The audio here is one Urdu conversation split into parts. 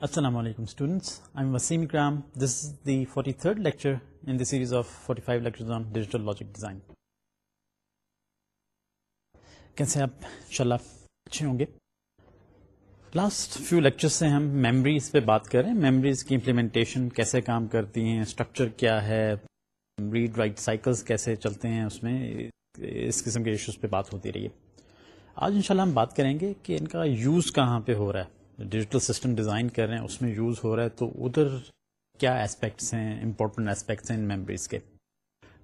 Assalamu alaikum students. I'm Wasim Ikram. This is the 43rd lecture in the series of 45 lectures on digital logic design. کیسے آپ انشاءاللہ اچھے ہوں گے؟ لاسٹ فیو لیکچر سے ہم میمریز پہ بات کر رہے ہیں میمریز کی امپلیمنٹیشن کیسے کام کرتی ہیں؟ اسٹرکچر کیا ہے؟ ریڈ رائٹ سائیکلز کیسے چلتے ہیں؟ اس میں اس قسم کے ایشوز پہ بات ہوتی رہی ہے. آج انشاءاللہ ہم بات کریں گے کہ ان کا یوز کہاں پہ ہو رہا ہے. ڈیجیٹل سسٹم ڈیزائن کر رہے ہیں، اس میں یوز ہو رہا ہے، تو ادھر کیا اسپیکٹس ہیں؟ امپورٹنٹ اسپیکٹس ہیں ان میمریز کے۔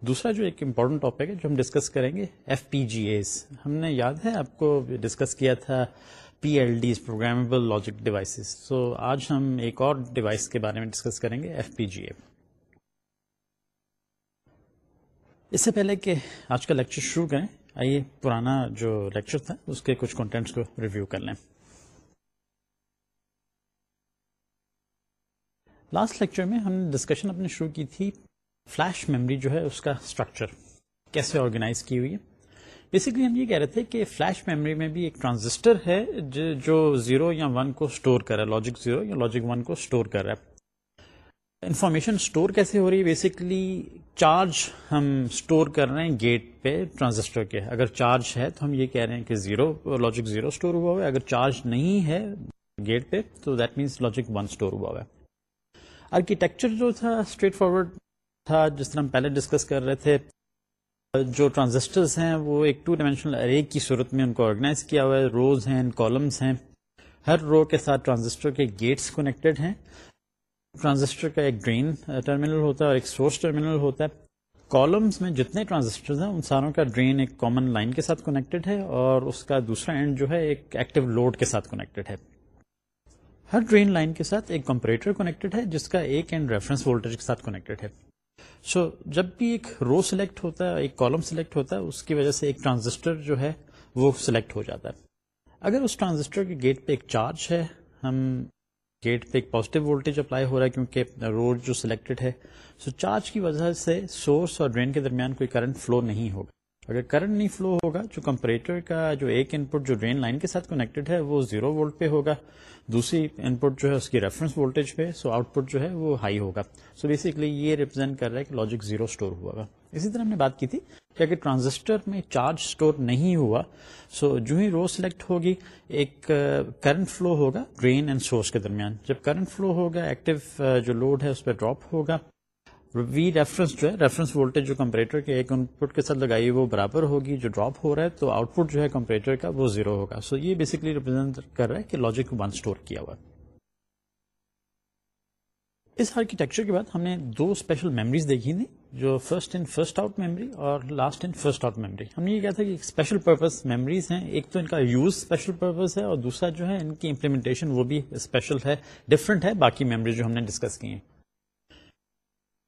دوسرا جو ایک امپورٹنٹ ٹاپک ہے جو ہم ڈسکس کریں گے ایف پی جی ایز ہم نے یاد ہے آپ کو ڈسکس کیا تھا P L Ds programmable logic devices تو آج ہم ایک اور ڈیوائس کے بارے میں ڈسکس کریں گے ایف پی جی اے اس سے پہلے کہ آج کا لیکچر شروع کریں، آئیے پرانا جو لیکچر تھا، اس کے کچھ کنٹینٹس کو ریویو کر لیں۔ لاسٹ لیکچر میں ہم نے ڈسکشن اپنی شروع کی تھی فلیش میموری جو ہے اس کا اسٹرکچر کیسے آرگنائز کی ہوئی ہے. بیسکلی ہم یہ کہہ رہے تھے کہ فلیش میموری میں بھی ایک ٹرانزسٹر ہے جو زیرو یا ون کو اسٹور کر رہا ہے لاجک زیرو یا لاجک ون کو اسٹور کر رہا ہے. انفارمیشن اسٹور کیسے ہو رہی ہے? بیسکلی چارج ہم اسٹور کر رہے ہیں گیٹ پہ ٹرانزسٹر کے. اگر چارج ہے تو ہم یہ کہہ رہے ہیں کہ زیرو لاجک زیرو اسٹور ہوا ہوا ہے. اگر چارج نہیں ہے گیٹ پہ، تو that means logic one store ہوا ہوا ہے. آرکیٹیکچر جو تھا اسٹریٹ فارورڈ تھا، جس طرح ہم پہلے ڈسکس کر رہے تھے، جو ٹرانزسٹرز ہیں، وہ ایک ٹو ڈائمینشنل ارے کی صورت میں ان کو آرگنائز کیا ہوا ہے۔ روز ہیں کالمس ہیں۔ ہر رو کے ساتھ ٹرانزسٹر کے گیٹس کنیکٹڈ ہیں۔ ٹرانزسٹر کا ایک ڈرین ٹرمینل ہوتا ہے اور ایک سورس ٹرمینل ہوتا ہے۔ کالمس میں جتنے ٹرانزسٹر ہیں، ان ساروں کا ڈرین ایک کامن لائن کے ساتھ کنیکٹڈ ہے اور اس کا دوسرا اینڈ جو ہے، ایک ایکٹیو لوڈ کے ساتھ کنیکٹڈ ہے۔ ہر ڈرین لائن کے ساتھ ایک کمپریٹر کنیکٹڈ ہے جس کا ایک اینڈ ریفرنس وولٹیج کے ساتھ کنیکٹڈ ہے۔ سو so, جب بھی ایک رو سلیکٹ ہوتا ہے ایک کالم سلیکٹ ہوتا ہے اس کی وجہ سے ایک ٹرانزسٹر جو ہے وہ سلیکٹ ہو جاتا ہے۔ اگر اس ٹرانزسٹر کے گیٹ پہ ایک چارج ہے ہم گیٹ پہ ایک پازیٹیو وولٹیج اپلائی ہو رہا ہے کیونکہ روڈ جو سلیکٹڈ ہے سو so, چارج کی وجہ سے سورس اور ڈرین کے درمیان کوئی کرنٹ فلو نہیں ہوگا۔ اگر کرنٹ نہیں فلو ہوگا، جو کمپریٹر کا جو ایک ان پٹ جو ڈرین لائن کے ساتھ کنیکٹڈ ہے، وہ زیرو وولٹ پہ ہوگا۔ دوسری ان پٹ جو ہے، اس کی ریفرنس وولٹیج پہ سو آؤٹ پٹ جو ہے، وہ ہائی ہوگا۔ سو بیسکلی یہ ریپرزینٹ کر رہا ہے کہ لاجک زیرو اسٹور ہوا گا اسی طرح ہم نے بات کی تھی کہ اگر ٹرانزسٹر میں چارج اسٹور نہیں ہوا سو جو ہی رو سلیکٹ ہوگی، ایک uh, کرنٹ فلو ہوگا ڈرین اینڈ سورس کے درمیان۔ جب کرنٹ فلو ہوگا ایکٹیو uh, جو لوڈ ہے، اس پہ ڈراپ ہوگا۔ وی ریفرنس جو ہے، ریفرنس وولٹیج جو کمپریٹر کے ایک ان پٹ کے ساتھ لگائی وہ برابر ہوگی، جو ڈراپ ہو رہا ہے، تو آؤٹ پٹ جو ہے کمپریٹر کا وہ زیرو ہوگا۔ سو so یہ بیسکلی ریپرزینٹ کر رہا ہے کہ لاجک ون اسٹور کیا ہوا۔ اس آرکیٹیکچر کے بعد ہم نے دو اسپیشل میموریز دیکھی تھی جو first in first out memory اور last in first out memory ہم نے یہ کہا تھا کہ اسپیشل پرپز میموریز ہیں۔ ایک تو ان کا یوز اسپیشل پرپز ہے اور دوسرا جو ہے ان کی امپلیمنٹیشن وہ بھی اسپیشل ہے ڈفرنٹ ہے، باقی میموری جو ہم نے ڈسکس کی ہیں۔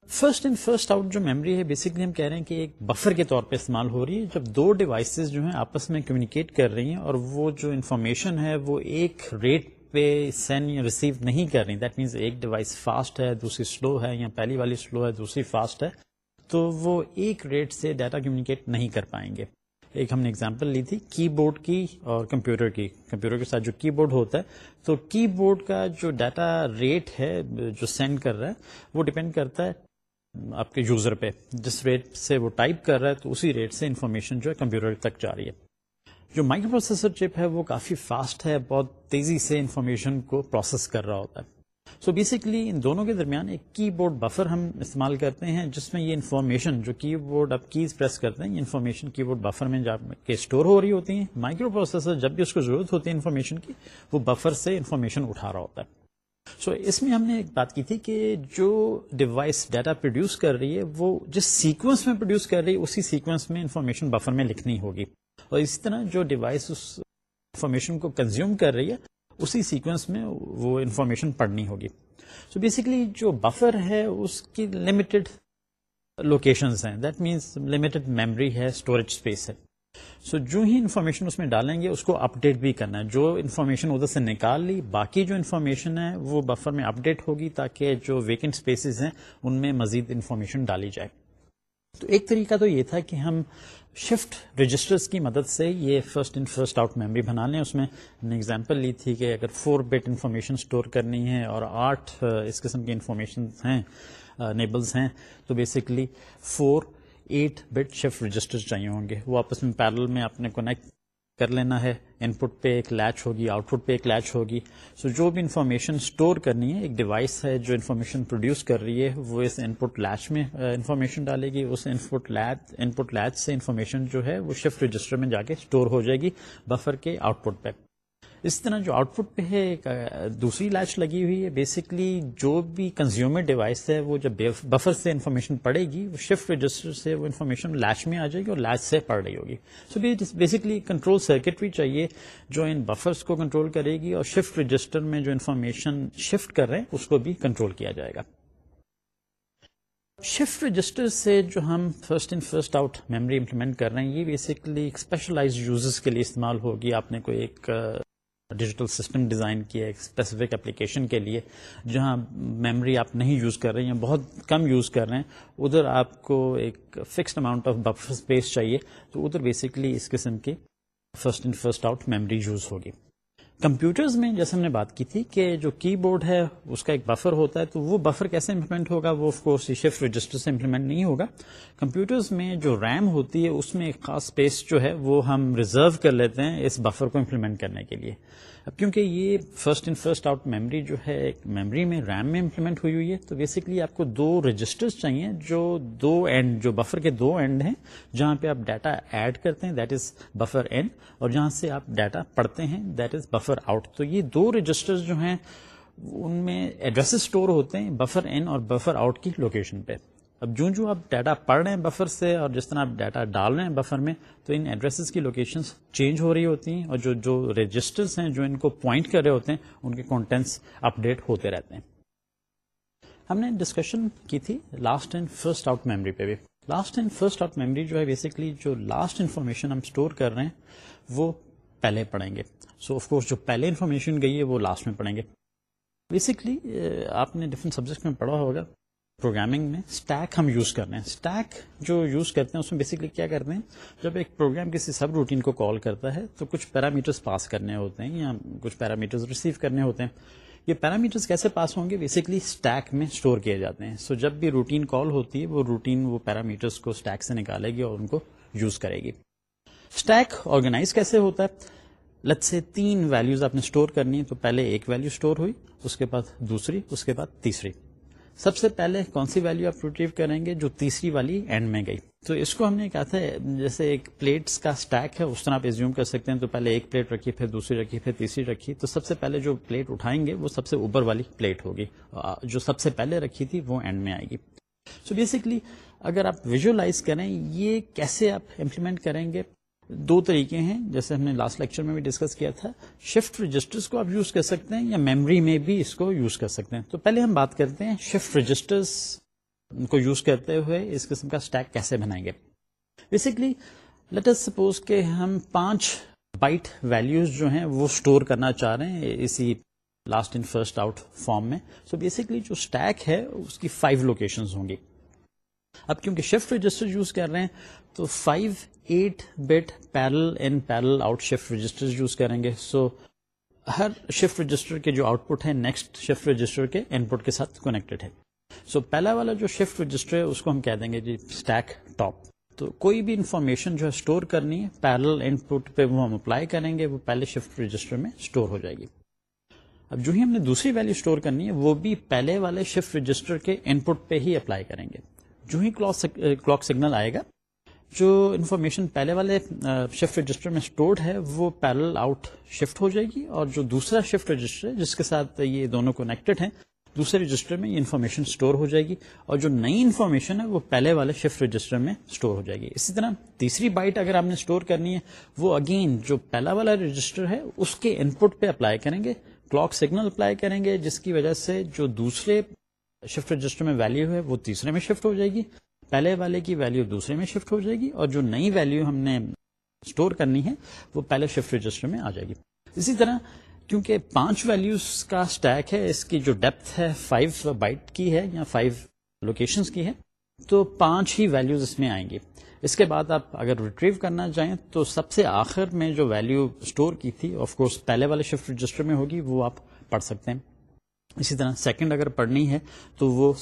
فرسٹ ان فرسٹ آؤٹ جو میموری ہے بیسکلی ہم کہہ رہے ہیں کہ ایک بفر کے طور پہ استعمال ہو رہی ہے جب دو ڈیوائسز جو ہیں آپس میں کمیونیکیٹ کر رہی ہیں اور وہ جو انفارمیشن ہے وہ ایک ریٹ پہ سینڈ یا ریسیو نہیں کر رہی دیٹ مینس ایک ڈیوائس فاسٹ ہے، دوسری سلو ہے یا پہلی والی سلو ہے، دوسری فاسٹ ہے، تو وہ ایک ریٹ سے ڈیٹا کمیونیکیٹ نہیں کر پائیں گے. ایک ہم نے اگزامپل لی تھی کی بورڈ کی اور کمپیوٹر کی. کمپیوٹر کے ساتھ جو کی بورڈ ہوتا ہے، تو کی بورڈ کا جو ڈیٹا ریٹ ہے جو سینڈ کر رہا ہے، وہ ڈپینڈ کرتا ہے آپ کے یوزر پہ۔ جس ریٹ سے وہ ٹائپ کر رہا ہے تو اسی ریٹ سے انفارمیشن جو ہے کمپیوٹر تک جا رہی ہے۔ جو مائکرو پروسیسر چپ ہے وہ کافی فاسٹ ہے، بہت تیزی سے انفارمیشن کو پروسیس کر رہا ہوتا ہے۔ سو so بیسکلی ان دونوں کے درمیان ایک کی بورڈ بفر ہم استعمال کرتے ہیں، جس میں یہ انفارمیشن جو کی بورڈ آپ کیز پریس کرتے ہیں، یہ انفارمیشن کی بورڈ بفر میں جا کے اسٹور ہو رہی ہوتی ہیں۔ مائکرو پروسیسر جب بھی اس کو ضرورت ہوتی ہے انفارمیشن کی، وہ بفر سے انفارمیشن اٹھا رہا ہوتا ہے۔ سو so, اس میں ہم نے ایک بات کی تھی کہ جو ڈیوائس ڈیٹا پروڈیوس کر رہی ہے وہ جس سیکوینس میں پروڈیوس کر رہی ہے اسی سیکوینس میں انفارمیشن بفر میں لکھنی ہوگی۔ اور اسی طرح جو ڈیوائس اس انفارمیشن کو کنزیوم کر رہی ہے اسی سیکوینس میں وہ انفارمیشن پڑھنی ہوگی۔ سو so بیسکلی جو بفر ہے اس کی لمیٹڈ لوکیشنز ہیں۔ دیٹ مینس لمیٹڈ میموری ہے اسٹوریج اسپیس ہے۔ سو so, جو ہی انفارمیشن اس میں ڈالیں گے اس کو اپڈیٹ بھی کرنا ہے۔ جو انفارمیشن ادھر سے نکال لی باقی جو انفارمیشن ہے وہ بفر میں اپڈیٹ ہوگی تاکہ جو ویکینٹ اسپیسیز ہیں ان میں مزید انفارمیشن ڈالی جائے۔ تو ایک طریقہ تو یہ تھا کہ ہم شفٹ رجسٹرز کی مدد سے یہ first in first out memory بنا لیں۔ اس میں ہم نے اگزامپل لی تھی کہ اگر فور بٹ انفارمیشن اسٹور کرنی ہے اور آٹھ اس قسم کی انفارمیشن ہیں نیبلز ہیں تو basically four eight bit shift register چاہیے ہوں گے۔ وہ آپس میں پیرل میں آپ نے کونیکٹ کر لینا ہے۔ ان پٹ پہ ایک لیچ ہوگی آؤٹ پٹ پہ ایک لیچ ہوگی۔ سو so جو بھی انفارمیشن اسٹور کرنی ہے، ایک ڈیوائس ہے جو انفارمیشن پروڈیوس کر رہی ہے، وہ اس ان پٹ لیچ میں uh, انفارمیشن ڈالے گی۔ اس ان پٹ ان پٹ لیچ سے انفارمیشن جو ہے وہ شفٹ رجسٹر میں جا کے اسٹور ہو جائے گی بفر کے آؤٹ پٹ پہ۔ اس طرح جو آؤٹ پٹ پہ ہے، ایک دوسری لیچ لگی ہوئی ہے۔ بیسکلی جو بھی کنزیومر ڈیوائس ہے، وہ جب بفر سے انفارمیشن پڑے گی، وہ شفٹ رجسٹر سے وہ انفارمیشن لیچ میں آ جائے گی اور لیچ سے پڑھ رہی ہوگی۔ سو بیسکلی کنٹرول سرکٹ بھی چاہیے جو ان بفرس کو کنٹرول کرے گی اور شفٹ رجسٹر میں جو انفارمیشن شفٹ کر رہے ہیں، اس کو بھی کنٹرول کیا جائے گا۔ شفٹ رجسٹر سے جو ہم first in first out memory implement کر رہے ہیں، یہ بیسکلی اسپیشلائز یوزرز کے لیے استعمال ہوگی۔ آپ نے کوئی ایک ڈیجیٹل سسٹم ڈیزائن کیا ایک اسپیسیفک اپلیکیشن کے لیے جہاں میموری آپ نہیں یوز کر رہے ہیں بہت کم یوز کر رہے ہیں، ادھر آپ کو ایک fixed amount of buffer space چاہیے، تو ادھر بیسکلی اس قسم کی first in first out memory use ہوگی۔ کمپیوٹرز میں جیسے ہم نے بات کی تھی کہ جو کی بورڈ ہے، اس کا ایک بفر ہوتا ہے، تو وہ بفر کیسے امپلیمنٹ ہوگا؟ وہ آف کورس شفٹ رجسٹر سے امپلیمنٹ نہیں ہوگا۔ کمپیوٹرز میں جو ریم ہوتی ہے، اس میں ایک خاص اسپیس جو ہے، وہ ہم ریزرو کر لیتے ہیں اس بفر کو امپلیمنٹ کرنے کے لیے۔ اب کیونکہ یہ first in first out memory جو ہے، ایک میموری میں ریم میں امپلیمنٹ ہوئی ہوئی ہے، تو بیسکلی آپ کو دو رجسٹرز چاہیے جو دو اینڈ جو بفر کے دو اینڈ ہیں، جہاں پہ آپ ڈیٹا ایڈ کرتے ہیں دیٹ از بفر این اور جہاں سے آپ ڈیٹا پڑھتے ہیں دیٹ از بفر آؤٹ تو یہ دو رجسٹر جو ہیں، ان میں ایڈریس اسٹور ہوتے ہیں بفر این اور بفر آؤٹ کی لوکیشن پہ۔ اب جو جو آپ ڈیٹا پڑھ رہے ہیں بفر سے اور جس طرح آپ ڈیٹا ڈال رہے ہیں بفر میں، تو ان ایڈریسز کی لوکیشن چینج ہو رہی ہوتی ہیں اور جو جو رجسٹرس ہیں، جو ان کو پوائنٹ کر رہے ہوتے ہیں، ان کے کانٹینٹس اپڈیٹ ہوتے رہتے ہیں۔ ہم نے ڈسکشن کی تھی last and first out memory پہ بھی۔ Last and first out memory جو ہے بیسکلی جو لاسٹ انفارمیشن ہم اسٹور کر رہے ہیں، وہ پہلے پڑھیں گے۔ سو آف کورس جو پہلے انفارمیشن گئی ہے، وہ لاسٹ میں پڑھیں گے۔ بیسکلی آپ نے ڈفرنٹ سبجیکٹ میں پڑھا ہوگا۔ پروگرامنگ میں اسٹیک ہم یوز کر رہے ہیں۔ اسٹیک جو یوز کرتے ہیں، اس میں بیسکلی کیا کرتے ہیں؟ جب ایک پروگرام کسی سب روٹین کو کال کرتا ہے، تو کچھ پیرامیٹرس پاس کرنے ہوتے ہیں یا کچھ پیرامیٹرز ریسیو کرنے ہوتے ہیں۔ یہ پیرامیٹرز کیسے پاس ہوں گے؟ بیسکلی اسٹیک میں اسٹور کیے جاتے ہیں۔ سو so جب بھی روٹین کال ہوتی ہے، وہ روٹین وہ پیرامیٹرس کو اسٹیک سے نکالے گی اور ان کو یوز کرے گی۔ اسٹیک آرگنائز کیسے ہوتا ہے؟ لت سے تین ویلوز آپ نے اسٹور کرنی ہے تو پہلے ایک ویلو اسٹور ہوئی، اس کے بعد دوسری، اس کے بعد تیسری۔ سب سے پہلے کون سی ویلو آپ ریٹریو کریں گے جو تیسری والی اینڈ میں گئی؟ تو اس کو ہم نے کہا تھا، جیسے ایک پلیٹس کا اسٹیک ہے، اس طرح آپ ایزیوم کر سکتے ہیں، تو پہلے ایک پلیٹ رکھی، پھر دوسری رکھی، پھر تیسری رکھی۔ تو سب سے پہلے جو پلیٹ اٹھائیں گے، وہ سب سے اوپر والی پلیٹ ہوگی۔ جو سب سے پہلے رکھی تھی، وہ اینڈ میں آئے گی۔ سو so بیسکلی اگر آپ ویژلائز کریں، یہ کیسے آپ امپلیمنٹ کریں گے؟ دو طریقے ہیں، جیسے ہم نے لاسٹ لیکچر میں بھی ڈسکس کیا تھا شفٹ رجسٹرز کو آپ یوز کر سکتے ہیں یا میموری میں بھی اس کو یوز کر سکتے ہیں۔ تو پہلے ہم بات کرتے ہیں شفٹ رجسٹرز کو یوز کرتے ہوئے اس قسم کا اسٹیک کیسے بنائیں گے۔ بیسکلی لیٹ از سپوز کہ ہم پانچ بائٹ ویلوز جو ہیں وہ اسٹور کرنا چاہ رہے ہیں اسی last in first out form میں۔ سو بیسکلی جو اسٹیک ہے، اس کی فائیو لوکیشن ہوں گی۔ اب کیونکہ شفٹ رجسٹر یوز کر رہے ہیں تو five eight bit parallel in parallel out shift register use کریں گے۔ سو ہر شفٹ رجسٹر کے جو آؤٹ پٹ ہے نیکسٹ شفٹ رجسٹر کے ان پٹ کے ساتھ کنیکٹڈ ہے سو so, پہلا والا جو شفٹ رجسٹر ہے اس کو ہم کہہ دیں گے جی اسٹیک ٹاپ تو کوئی بھی انفارمیشن جو ہے اسٹور کرنی ہے پیرل ان پٹ پہ وہ ہم اپلائی کریں گے وہ پہلے شفٹ رجسٹر میں اسٹور ہو جائے گی۔ اب جو ہی ہم نے دوسری ویلو اسٹور کرنی ہے وہ بھی پہلے والے شفٹ رجسٹر کے ان پٹ پہ ہی اپلائی کریں گے۔ جو ہی کلاک سگنل آئے گا، جو انفارمیشن پہلے والے شفٹ رجسٹر میں اسٹورڈ ہے، وہ پیرل آؤٹ شفٹ ہو جائے گی اور جو دوسرا شفٹ رجسٹر ہے، جس کے ساتھ یہ دونوں کنیکٹڈ ہیں، دوسرے رجسٹر میں یہ انفارمیشن اسٹور ہو جائے گی اور جو نئی انفارمیشن ہے، وہ پہلے والے شفٹ رجسٹر میں اسٹور ہو جائے گی۔ اسی طرح تیسری بائٹ اگر آپ نے اسٹور کرنی ہے، وہ اگین جو پہلا والا رجسٹر ہے، اس کے ان پٹ پہ اپلائی کریں گے، کلاک سگنل اپلائی کریں گے، جس کی وجہ سے جو دوسرے شفٹ رجسٹر میں ویلو ہے وہ تیسرے میں شفٹ ہو جائے گی۔ پہلے والے کی ویلو دوسرے میں شفٹ ہو جائے گی اور جو نئی ویلو ہم نے اسٹور کرنی ہے وہ پہلے شفٹ رجسٹر میں آ جائے گی۔ اسی طرح کیونکہ پانچ ویلوز کا اسٹیک ہے، اس کی جو ڈیپتھ ہے فائیو بائٹ کی ہے یا فائیو لوکیشن کی ہے، تو پانچ ہی ویلوز اس میں آئیں گی۔ اس کے بعد آپ اگر ریٹریو کرنا چاہیں تو سب سے آخر میں جو ویلو اسٹور کی تھی آف کورس پہلے والے شفٹ رجسٹر میں ہوگی، وہ آپ پڑھ سکتے ہیں۔ اسی طرح سیکنڈ اگر پڑھنی ہے تو وہ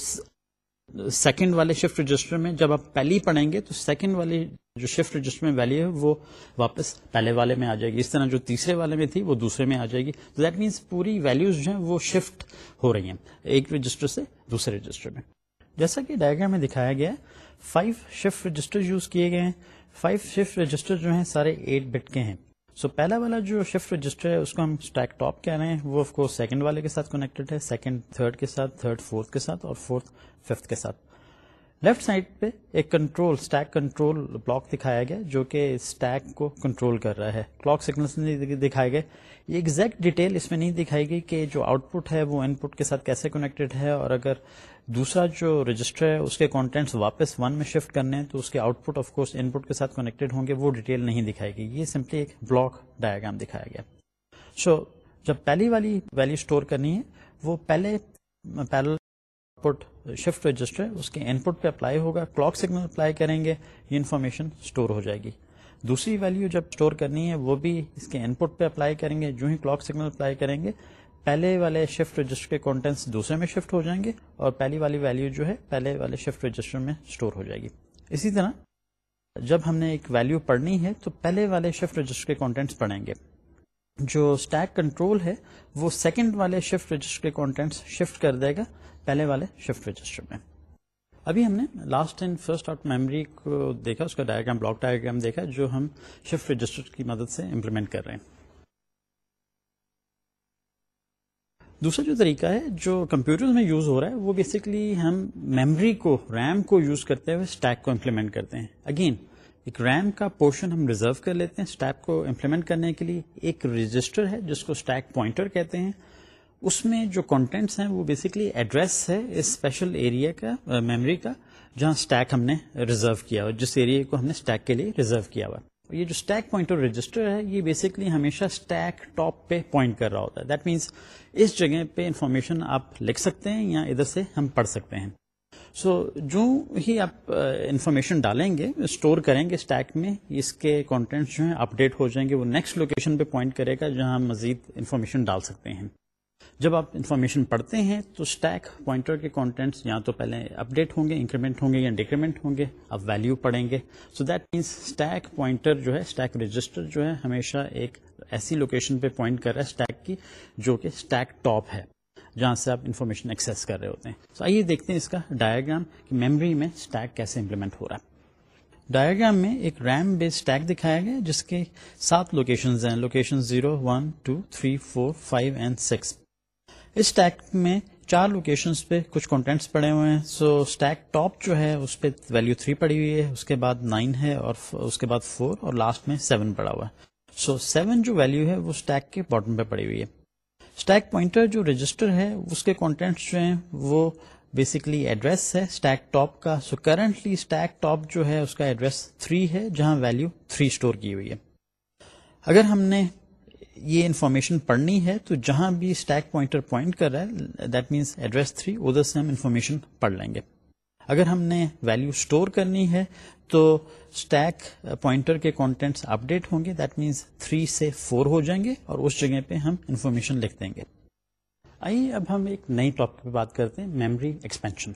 سیکنڈ والے شفٹ رجسٹر میں جب آپ پہلی پڑھیں گے تو سیکنڈ والی جو شفٹ رجسٹر میں ویلو ہے وہ واپس پہلے والے میں آ جائے گی۔ اس طرح جو تیسرے والے میں تھی وہ دوسرے میں آ جائے گی۔ تو دیٹ مینس پوری ویلوز جو ہیں وہ شفٹ ہو رہی ہیں ایک رجسٹر سے دوسرے رجسٹر میں۔ جیسا کہ ڈائگرام میں دکھایا گیا فائیو شفٹ رجسٹر یوز کیے گئے ہیں۔ فائیو شفٹ رجسٹر جو ہیں سارے ایٹ بٹ کے ہیں۔ سو so, پہلا والا جو شفٹ رجسٹر ہے اس کو ہم اسٹیک ٹاپ کہہ رہے ہیں۔ وہ آف کورس سیکنڈ والے کے ساتھ کنیکٹڈ ہے سیکنڈ تھرڈ کے ساتھ تھرڈ فورتھ کے ساتھ اور فورتھ ففتھ کے ساتھ۔ لیفٹ سائڈ پہ ایک کنٹرول اسٹیک کنٹرول بلاک دکھایا گیا جو کہ اسٹیک کو کنٹرول کر رہا ہے۔ کلاک سگنل دکھائے گئے۔ یہ ایگزیکٹ ڈیٹیل اس میں نہیں دکھائی گئی کہ جو آؤٹ پٹ ہے وہ ان پٹ کے ساتھ کیسے کنیکٹڈ ہے اور اگر دوسرا جو رجسٹر ہے اس کے کانٹینٹس واپس ون میں شفٹ کرنے ہیں تو اس کے output of course input کے ساتھ کنیکٹڈ ہوں گے وہ ڈیٹیل نہیں دکھائی گئی یہ سمپلی ایک بلاک ڈایاگرام دکھایا گیا۔ سو so, جب پہلی والی ویلو اسٹور کرنی ہے وہ پہلے پیرل پٹ شفٹ رجسٹر اس کے ان پٹ پہ اپلائی ہوگا کلاک سگنل اپلائی کریں گے یہ انفارمیشن اسٹور ہو جائے گی۔ دوسری ویلو جب اسٹور کرنی ہے وہ بھی اس کے ان پٹ پہ اپلائی کریں گے جو ہی کلاک سگنل اپلائی کریں گے پہلے والے شفٹ رجسٹر کے کانٹینٹس دوسرے میں شفٹ ہو جائیں گے اور پہلی والی ویلو جو ہے پہلے والے شفٹ رجسٹر میں اسٹور ہو جائے گی۔ اسی طرح جب ہم نے ایک ویلو پڑھنی ہے تو پہلے والے شفٹ رجسٹر کے کانٹینٹس پڑھیں گے۔ جو اسٹیک کنٹرول ہے وہ سیکنڈ والے شفٹ رجسٹر کے کانٹینٹس شفٹ کر دے گا پہلے والے شفٹ رجسٹر میں۔ ابھی ہم نے last and first out memory کو دیکھا، اس کا ڈائگرام بلاک ڈائگرام دیکھا، جو ہم شفٹ رجسٹر کی مدد سے امپلیمنٹ کر رہے ہیں۔ دوسرا جو طریقہ ہے جو کمپیوٹر میں یوز ہو رہا ہے، وہ بیسکلی ہم میموری کو ریم کو یوز کرتے ہوئے اسٹیک کو امپلیمنٹ کرتے ہیں۔ اگین ایک ریم کا پورشن ہم ریزرو کر لیتے ہیں اسٹیک کو امپلیمنٹ کرنے کے لیے۔ ایک رجسٹر ہے، جس کو اسٹیک پوائنٹر کہتے ہیں۔ اس میں جو کانٹینٹس ہیں، وہ بیسکلی ایڈریس ہے اس اسپیشل ایریا کا میموری کا، جہاں اسٹیک ہم نے ریزرو کیا ہوا، جس ایریا کو ہم نے اسٹیک کے لیے ریزرو کیا ہوا۔ یہ جو اسٹیک پوائنٹر رجسٹر ہے یہ بیسکلی ہمیشہ اسٹیک ٹاپ پہ پوائنٹ کر رہا ہوتا ہے۔ دیٹ مینس اس جگہ پہ انفارمیشن آپ لکھ سکتے ہیں یا ادھر سے ہم پڑھ سکتے ہیں۔ سو so, جو ہی آپ انفارمیشن ڈالیں گے اسٹور کریں گے اسٹیک میں اس کے کانٹینٹس جو ہیں اپڈیٹ ہو جائیں گے وہ نیکسٹ لوکیشن پہ پوائنٹ کرے گا جہاں مزید انفارمیشن ڈال سکتے ہیں۔ جب آپ انفارمیشن پڑھتے ہیں تو اسٹیک پوائنٹر کے کانٹینٹس یا تو پہلے اپڈیٹ ہوں گے انکریمنٹ ہوں گے یا ڈیکریمنٹ ہوں گے، آپ ویلو پڑھیں گے. So that means stack pointer جو ہے اسٹیک رجسٹر جو ہے ہمیشہ ایک ایسی لوکیشن پہ پوائنٹ کر رہا ہے اسٹیک کی جو کہ اسٹیک ٹاپ ہے، جہاں سے آپ انفارمیشن ایکسس کر رہے ہوتے ہیں. سو آئیے دیکھتے ہیں اس کا ڈایاگرام کہ میموری میں اسٹیک کیسے امپلیمنٹ ہو رہا ہے. ڈایاگرام میں ایک ریم بیس اسٹیک دکھایا گیا جس کے سات لوکیشن ہیں. Location zero one two three four five and six us stack میں چار لوکیشنز پہ کچھ کانٹینٹس پڑے ہوئے ہیں. سو اسٹیک ٹاپ جو ہے اس پہ ویلو تھری پڑی ہوئی ہے. اس کے بعد نائن ہے اور اس کے بعد فور اور لاسٹ میں سیون پڑا ہوا ہے. سو سیون جو ویلو ہے وہ اسٹیک کے باٹم پہ پڑی ہوئی ہے. اسٹیک پوائنٹر جو رجسٹر ہے اس کے کانٹینٹس جو ہیں وہ بیسکلی ایڈریس ہے اسٹیک ٹاپ کا. سو کرنٹلی اسٹیک ٹاپ جو ہے اس کا ایڈریس تھری ہے، جہاں ویلو تھری اسٹور کی ہوئی ہے. اگر ہم نے یہ انفارمیشن پڑھنی ہے تو جہاں بھی اسٹیک پوائنٹر پوائنٹ کر رہا ہے دیٹ مینس ایڈریس تھری ادھر سے ہم انفارمیشن پڑھ لیں گے۔ اگر ہم نے ویلو اسٹور کرنی ہے تو اسٹیک پوائنٹر کے کانٹینٹس اپڈیٹ ہوں گے۔ دیٹ مینس تھری سے فور ہو جائیں گے اور اس جگہ پہ ہم انفارمیشن لکھ دیں گے۔ آئیے اب ہم ایک نئی ٹاپک پہ بات کرتے ہیں میموری ایکسپینشن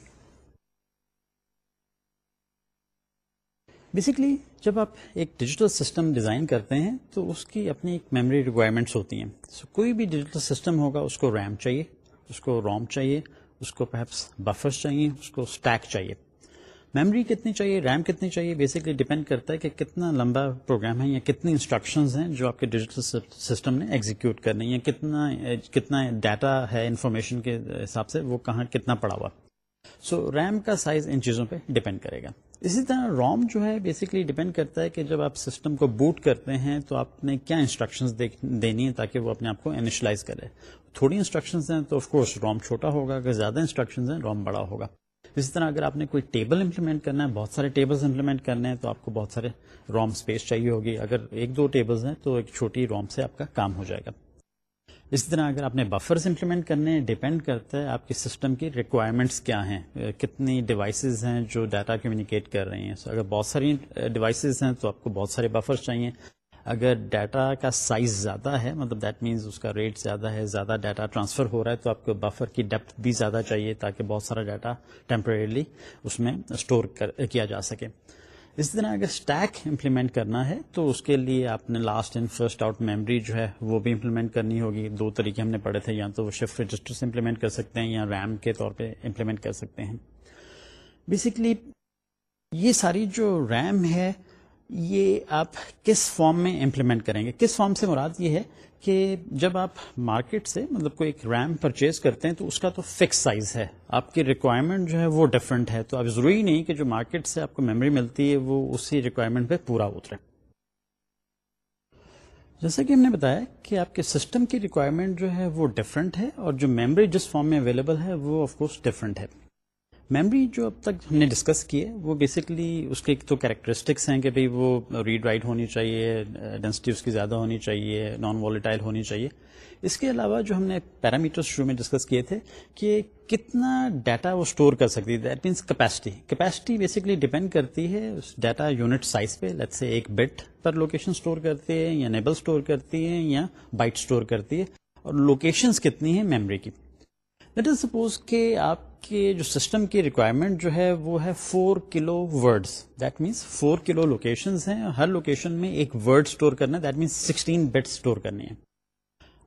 بیسکلی جب آپ ایک ڈیجیٹل سسٹم ڈیزائن کرتے ہیں تو اس کی اپنی ایک میموری ریکوائرمنٹس ہوتی ہیں۔ So, کوئی بھی ڈیجیٹل سسٹم ہوگا اس کو ریم چاہیے اس کو روم چاہیے اس کو پہپس بفرس چاہیے اس کو اسٹیک چاہیے۔ میموری کتنی چاہیے ریم کتنی چاہیے بیسکلی ڈیپینڈ کرتا ہے کہ کتنا لمبا پروگرام ہے یا کتنی انسٹرکشنز ہیں جو آپ کے ڈیجیٹل سسٹم نے ایگزیکیوٹ کرنے یا کتنا کتنا ڈیٹا ہے انفارمیشن کے حساب سے وہ کہاں کتنا پڑا ہوا۔ سو so, ریم کا سائز ان چیزوں پہ ڈیپینڈ کرے گا۔ اسی طرح روم جو ہے بیسکلی ڈیپینڈ کرتا ہے کہ جب آپ سسٹم کو بوٹ کرتے ہیں تو آپ نے کیا انسٹرکشن دینی ہے تاکہ وہ اپنے آپ کو انیشلائز کرے۔ تھوڑی انسٹرکشن ہیں تو آف کورس روم چھوٹا ہوگا، اگر زیادہ انسٹرکشن ہیں روم بڑا ہوگا۔ اسی طرح اگر آپ نے کوئی ٹیبل امپلیمنٹ کرنا ہے، بہت سارے ٹیبلز امپلیمنٹ کرنے ہیں تو آپ کو بہت سارے روم اسپیس چاہیے ہوگی۔ اگر ایک دو ٹیبلز ہیں تو ایک چھوٹی روم سے آپ کا کام ہو جائے گا۔ اسی طرح اگر آپ نے بفرز امپلیمنٹ کرنے ڈیپینڈ کرتا ہے آپ کے سسٹم کی ریکوائرمنٹس کیا ہیں۔ کتنی ڈیوائسیز ہیں جو ڈاٹا کمیونیکیٹ کر رہی ہیں۔ اگر بہت ساری ڈیوائسیز ہیں تو آپ کو بہت سارے بفرز چاہیے۔ اگر ڈاٹا کا سائز زیادہ ہے مطلب دیٹ مینس اس کا ریٹ زیادہ ہے، زیادہ ڈاٹا ٹرانسفر ہو رہا ہے، تو آپ کو بفر کی ڈیپتھ بھی زیادہ چاہیے تاکہ بہت سارا ڈاٹا ٹیمپریلی اس میں اسٹور کیا جا سکے۔ اس طرح اگر اسٹیک امپلیمنٹ کرنا ہے تو اس کے لیے آپ نے last in first out memory جو ہے وہ بھی امپلیمنٹ کرنی ہوگی۔ دو طریقے ہم نے پڑھے تھے، یا تو وہ شفٹ رجسٹر سے امپلیمنٹ کر سکتے ہیں یا ریم کے طور پہ امپلیمنٹ کر سکتے ہیں۔ بیسکلی یہ ساری جو ریم ہے یہ آپ کس فارم میں امپلیمنٹ کریں گے؟ کس فارم سے مراد یہ ہے کہ جب آپ مارکیٹ سے مطلب کوئی ایک ریم پرچیز کرتے ہیں تو اس کا تو فکس سائز ہے۔ آپ کی ریکوائرمنٹ جو ہے وہ ڈفرنٹ ہے۔ تو اب ضروری نہیں کہ جو مارکیٹ سے آپ کو میموری ملتی ہے وہ اسی ریکوائرمنٹ پہ پورا اترے۔ جیسا کہ ہم نے بتایا کہ آپ کے سسٹم کی ریکوائرمنٹ جو ہے وہ ڈفرنٹ ہے اور جو میموری جس فارم میں اویلیبل ہے وہ آف کورس ڈفرنٹ ہے۔ میمری جو اب تک ہم نے ڈسکس کی ہے، وہ بیسکلی اس کے تو کیریکٹرسٹکس ہیں کہ بھائی وہ ریڈ رائٹ ہونی چاہیے ڈینسٹی اس کی زیادہ ہونی چاہیے نان والیٹائل ہونی چاہیے. اس کے علاوہ جو ہم نے پیرامیٹر شروع میں ڈسکس کیے تھے کہ کتنا ڈیٹا وہ اسٹور کر سکتی ہے that means capacity capacity basically depend کرتی ہے اس ڈیٹا یونٹ سائز پہ لیٹ سے ایک بٹ پر لوکیشن اسٹور کرتی ہے یا نیبل اسٹور کرتی ہے یا بائٹ اسٹور کرتی ہے، اور لوکیشنز کتنی ہیں میموری کی. لیٹ از سپوز کہ آپ کے جو سسٹم کی ریکوائرمنٹ جو ہے وہ ہے four kilo words that means four kilo location ہیں. ہر لوکیشن میں ایک ورڈ اسٹور کرنا that means sixteen bit store کرنی ہے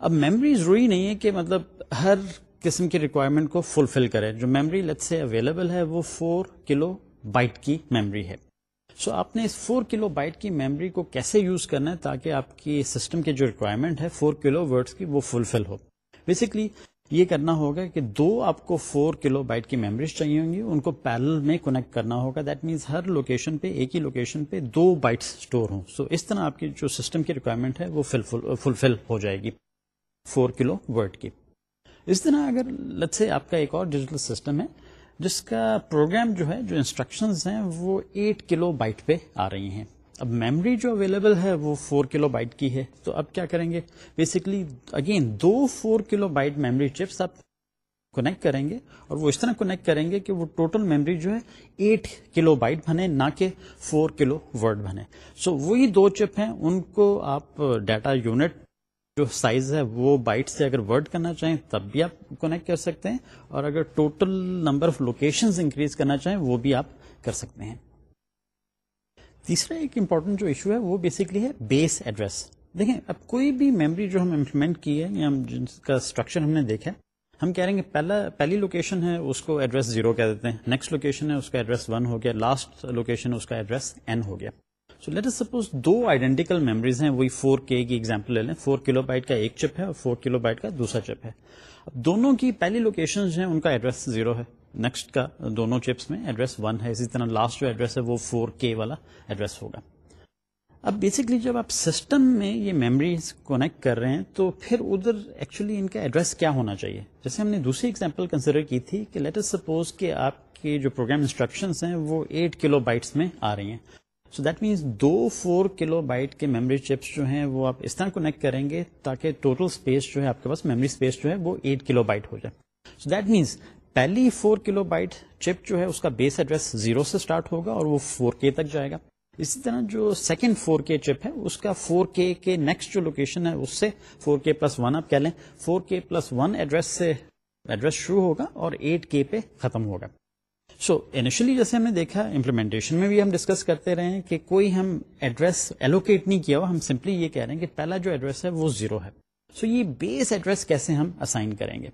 اب میموری ضروری نہیں ہے کہ مطلب ہر قسم کی ریکوائرمنٹ کو فلفل کرے. جو میموری لت سے اویلیبل ہے وہ فور کلو بائٹ کی میموری ہے. سو so, آپ نے اس فور کلو بائٹ کی میموری کو کیسے یوز کرنا ہے تاکہ آپ کی سسٹم کی جو ریکوائرمنٹ ہے فور کلو ورڈس کی وہ فلفل ہو. بیسکلی یہ کرنا ہوگا کہ دو آپ کو فور کلو بائٹ کی میموریز چاہیے ہوں گی، ان کو پیرل میں کنیکٹ کرنا ہوگا۔ دیٹ مینس ہر لوکیشن پہ، ایک ہی لوکیشن پہ دو بائٹس اسٹور ہوں۔ سو so اس طرح آپ کی جو سسٹم کی ریکوائرمنٹ ہے، وہ فلفل ہو جائے گی فور کلو ورڈ کی۔ اس طرح اگر لت سے آپ کا ایک اور ڈیجیٹل سسٹم ہے، جس کا پروگرام جو ہے، جو انسٹرکشنز ہیں، وہ ایٹ کلو بائٹ پہ آ رہی ہیں۔ اب میموری جو اویلیبل ہے وہ فور کلو بائٹ کی ہے. تو اب کیا کریں گے? بیسکلی اگین دو فور کلو بائٹ میموری چپس آپ کنیکٹ کریں گے اور وہ اس طرح کنیکٹ کریں گے کہ وہ ٹوٹل میموری جو ہے ایٹ کلو بائٹ بنے نہ کہ فور کلو ورڈ بنے. سو so, وہی دو چپ ہیں ان کو آپ ڈیٹا یونٹ جو سائز ہے وہ بائٹ سے اگر ورڈ کرنا چاہیں تب بھی آپ کنیکٹ کر سکتے ہیں اور اگر total number of location increase کرنا چاہیں وہ بھی آپ کر سکتے ہیں۔ تیسرا ایک امپورٹنٹ جو ایشو ہے وہ بیسکلی ہے بیس ایڈریس دیکھیں، اب کوئی بھی میموری جو ہم امپلیمنٹ کی ہے، یا جس کا اسٹرکچر ہم نے دیکھا ہم کہہ رہے ہیں کہ پہلا، پہلی لوکیشن ہے، اس کو ایڈریس زیرو کہہ دیتے ہیں. نیکسٹ لوکیشن ہے، اس کا ایڈریس ون ہو گیا. لاسٹ لوکیشن اس کا ایڈریس این ہو گیا. سو لیٹ سپوز دو آئیڈینٹیکل میموریز ہیں. وہی فور کے کی ایگزامپل لے لیں. فور کلو بائٹ کا ایک چپ ہے اور فور کلو بائٹ کا دوسرا چپ ہے. اب دونوں کی پہلی لوکیشن جو ہیں، ان کا ایڈریس زیرو ہے. نیکسٹ کا دونوں چپس میں ایڈریس ون ہے. اسی طرح لاسٹ جو ایڈریس ہے وہ فور کے والا ایڈریس ہوگا. اب بیسکلی جب آپ سسٹم میں یہ میموریز کونیکٹ کر رہے ہیں تو پھر ادھر ایکچولی ان کا ایڈریس کیا ہونا چاہیے؟ جیسے ہم نے دوسری ایگزامپل کنسیڈر کی تھی کہ لیٹ سپوز کہ آپ کی جو پروگرام انسٹرکشن ہیں وہ ایٹ کلو بائٹس میں آ رہی ہیں. سو دیٹ مینس دو فور کلو بائٹ کے میموری چپس جو ہیں وہ آپ اس طرح کونیکٹ کریں گے تاکہ ٹوٹل اسپیس جو ہے آپ کے پاس میموری اسپیس جو ہے وہ ایٹ کلو بائٹ ہو جائے. سو دیٹ مینس پہلی فور کلو بائٹ چپ جو ہے اس کا بیس ایڈریس زیرو سے اسٹارٹ ہوگا اور وہ فور کے تک جائے گا۔ اسی طرح جو سیکنڈ فور کے چپ ہے اس کا فور کے کے نیکسٹ جو لوکیشن ہے اس سے فور کے پلس ون آپ کہہ لیں فور کے پلس ون ایڈریس سے ایڈریس شروع ہوگا اور ایٹ کے پہ ختم ہوگا۔ سو so, انیشلی جیسے ہم نے دیکھا امپلیمنٹیشن میں بھی ہم ڈسکس کرتے رہے ہیں کہ کوئی ہم ایڈریس ایلوکیٹ نہیں کیا ہوا ہم سمپلی یہ کہہ رہے ہیں کہ پہلا جو ایڈریس ہے وہ زیرو ہے۔ سو so, یہ بیس ایڈریس کیسے ہم اسائن کریں گے؟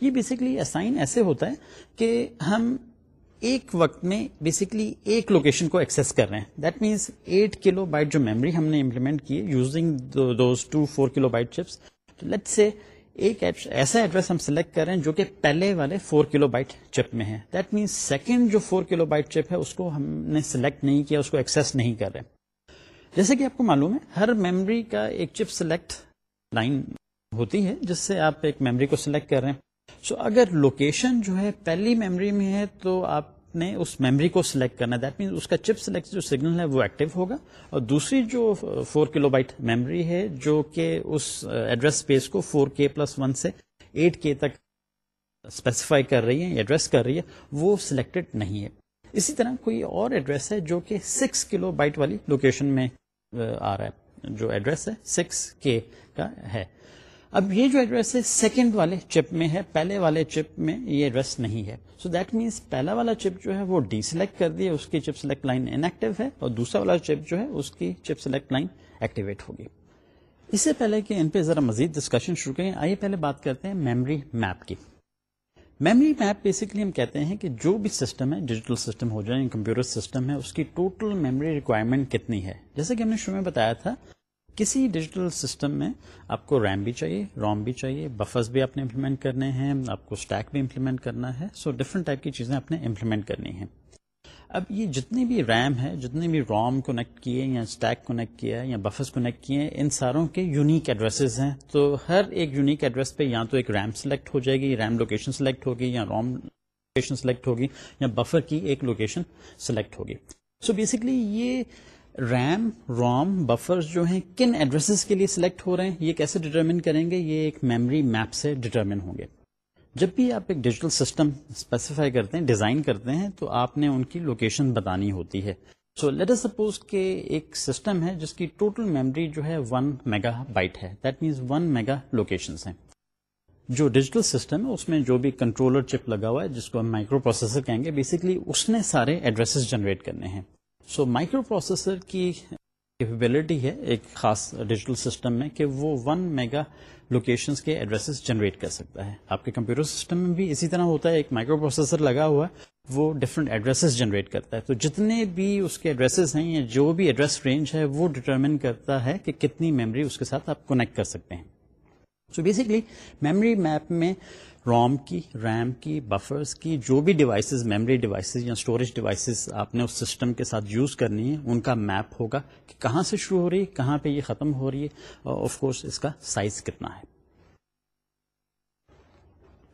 یہ بیسکلی اسائن ایسے ہوتا ہے کہ ہم ایک وقت میں بیسکلی ایک لوکیشن کو ایکسس کر رہے ہیں۔ That means eight kilo byte جو میموری ہم نے امپلیمنٹ کی using those two four kilo byte chips let say ایک ایسا ایڈریس ہم سلیکٹ کر رہے ہیں جو کہ پہلے والے فور کلو بائٹ چپ میں ہے دیٹ مینس سیکنڈ جو فور کلو بائٹ چپ ہے اس کو ہم نے سلیکٹ نہیں کیا، اس کو ایکسس نہیں کر رہے۔ جیسے کہ آپ کو معلوم ہے، ہر میموری کا ایک چپ سلیکٹ لائن ہوتی ہے، جس سے آپ ایک میموری کو سلیکٹ کر رہے ہیں۔ سو so, اگر لوکیشن جو ہے پہلی میموری میں ہے تو آپ نے اس میموری کو سلیکٹ کرنا ہے. دیٹ مینس اس کا چپ سلیکٹ جو سگنل ہے وہ ایکٹیو ہوگا. اور دوسری جو فور کلو بائٹ میموری ہے جو کہ اس uh, ایڈریس اسپیس کو فور کے پلس ون سے ایٹ کے تک اسپیسیفائی کر رہی ہے ایڈریس کر رہی ہے وہ سلیکٹڈ نہیں ہے. اسی طرح کوئی اور ایڈریس ہے جو کہ سکس کلو بائٹ والی لوکیشن میں uh, آ رہا ہے. جو ایڈریس ہے سکس کے کا ہے. اب یہ جو ایڈریس ہے سیکنڈ والے چپ میں ہے، پہلے والے چپ میں یہ ایڈریس نہیں ہے. سو دیٹ مینس پہلا والا چپ جو ہے، وہ ڈی سلیکٹ کر دیا، اس کی چپ سلیکٹ لائن انیکٹیو ہے اور دوسرا والا چپ جو ہے، اس کی چپ سلیکٹ لائن ایکٹیویٹ ہوگی. اس سے پہلے کہ ان پہ ذرا مزید ڈسکشن شروع کریں، آئیے پہلے بات کرتے ہیں میموری میپ کی. میموری میپ بیسکلی ہم کہتے ہیں کہ جو بھی سسٹم ہے ڈیجیٹل سسٹم ہو جائے کمپیوٹر سسٹم ہے، اس کی ٹوٹل میموری ریکوائرمنٹ کتنی ہے. جیسے کہ ہم نے شروع میں بتایا تھا کسی ڈیجیٹل سسٹم میں آپ کو ریم بھی چاہیے روم بھی چاہیے، بفرز بھی آپ نے امپلیمنٹ کرنے ہیں، آپ کو اسٹیک بھی امپلیمنٹ کرنا ہے سو ڈفرنٹ ٹائپ کی چیزیں آپ نے امپلیمنٹ کرنی ہیں۔ اب یہ جتنی بھی ریم ہے جتنے بھی روم کنیکٹ کیے یا اسٹیک کنیکٹ کیا یا بفرز کنیکٹ کیے، ان ساروں کے یونیک ایڈریسز ہیں۔ تو ہر ایک یونیک ایڈریس پہ یا تو ایک ریم سلیکٹ ہو جائے گی ریم لوکیشن سلیکٹ ہوگی یا روم لوکیشن سلیکٹ ہوگی یا بفر کی ایک لوکیشن سلیکٹ ہوگی۔ سو بیسکلی یہ ریم روم بفر جو ہیں، کن ایڈریسز کے لیے سلیکٹ ہو رہے ہیں؟ یہ کیسے ڈیٹرمن کریں گے؟ یہ ایک میموری میپ سے ڈیٹرمن ہوں گے۔ جب بھی آپ ایک ڈیجیٹل سسٹم اسپیسیفائی کرتے ہیں ڈیزائن کرتے ہیں، تو آپ نے ان کی لوکیشن بتانی ہوتی ہے۔ سو لیٹ سپوز کہ ایک سسٹم ہے جس کی ٹوٹل میموری جو ہے ون میگا بائٹ ہے۔ That means one mega location ہیں۔ جو ڈیجیٹل سسٹم ہے، اس میں جو بھی کنٹرولر چپ لگا ہوا ہے، جس کو ہم مائکرو پروسیسر کہیں گے بیسکلی اس نے سارے ایڈریسز جنریٹ کرنے ہیں۔ سو مائکرو پروسیسر کی کیپبلٹی ہے ایک خاص ڈیجیٹل سسٹم میں کہ وہ ون میگا لوکیشن کے ایڈریسز جنریٹ کر سکتا ہے۔ آپ کے کمپیوٹر سسٹم میں بھی اسی طرح ہوتا ہے، ایک مائکرو پروسیسر لگا ہوا ہے وہ ڈفرنٹ ایڈریسز جنریٹ کرتا ہے۔ تو جتنے بھی اس کے ایڈریسز ہیں یا جو بھی ایڈریس رینج ہے وہ ڈٹرمن کرتا ہے کہ کتنی میموری اس کے ساتھ آپ کنیکٹ کر سکتے ہیں۔ سو بیسکلی میموری میپ میں روم کی ریم کی بفرس کی، جو بھی ڈیوائسز میموری ڈیوائسز یا اسٹوریج ڈیوائسز آپ نے اس سسٹم کے ساتھ یوز کرنی ہے ان کا میپ ہوگا کہ کہاں سے شروع ہو رہی ہے، کہاں پہ یہ ختم ہو رہی ہے، اور آف کورس اس کا سائز کتنا ہے۔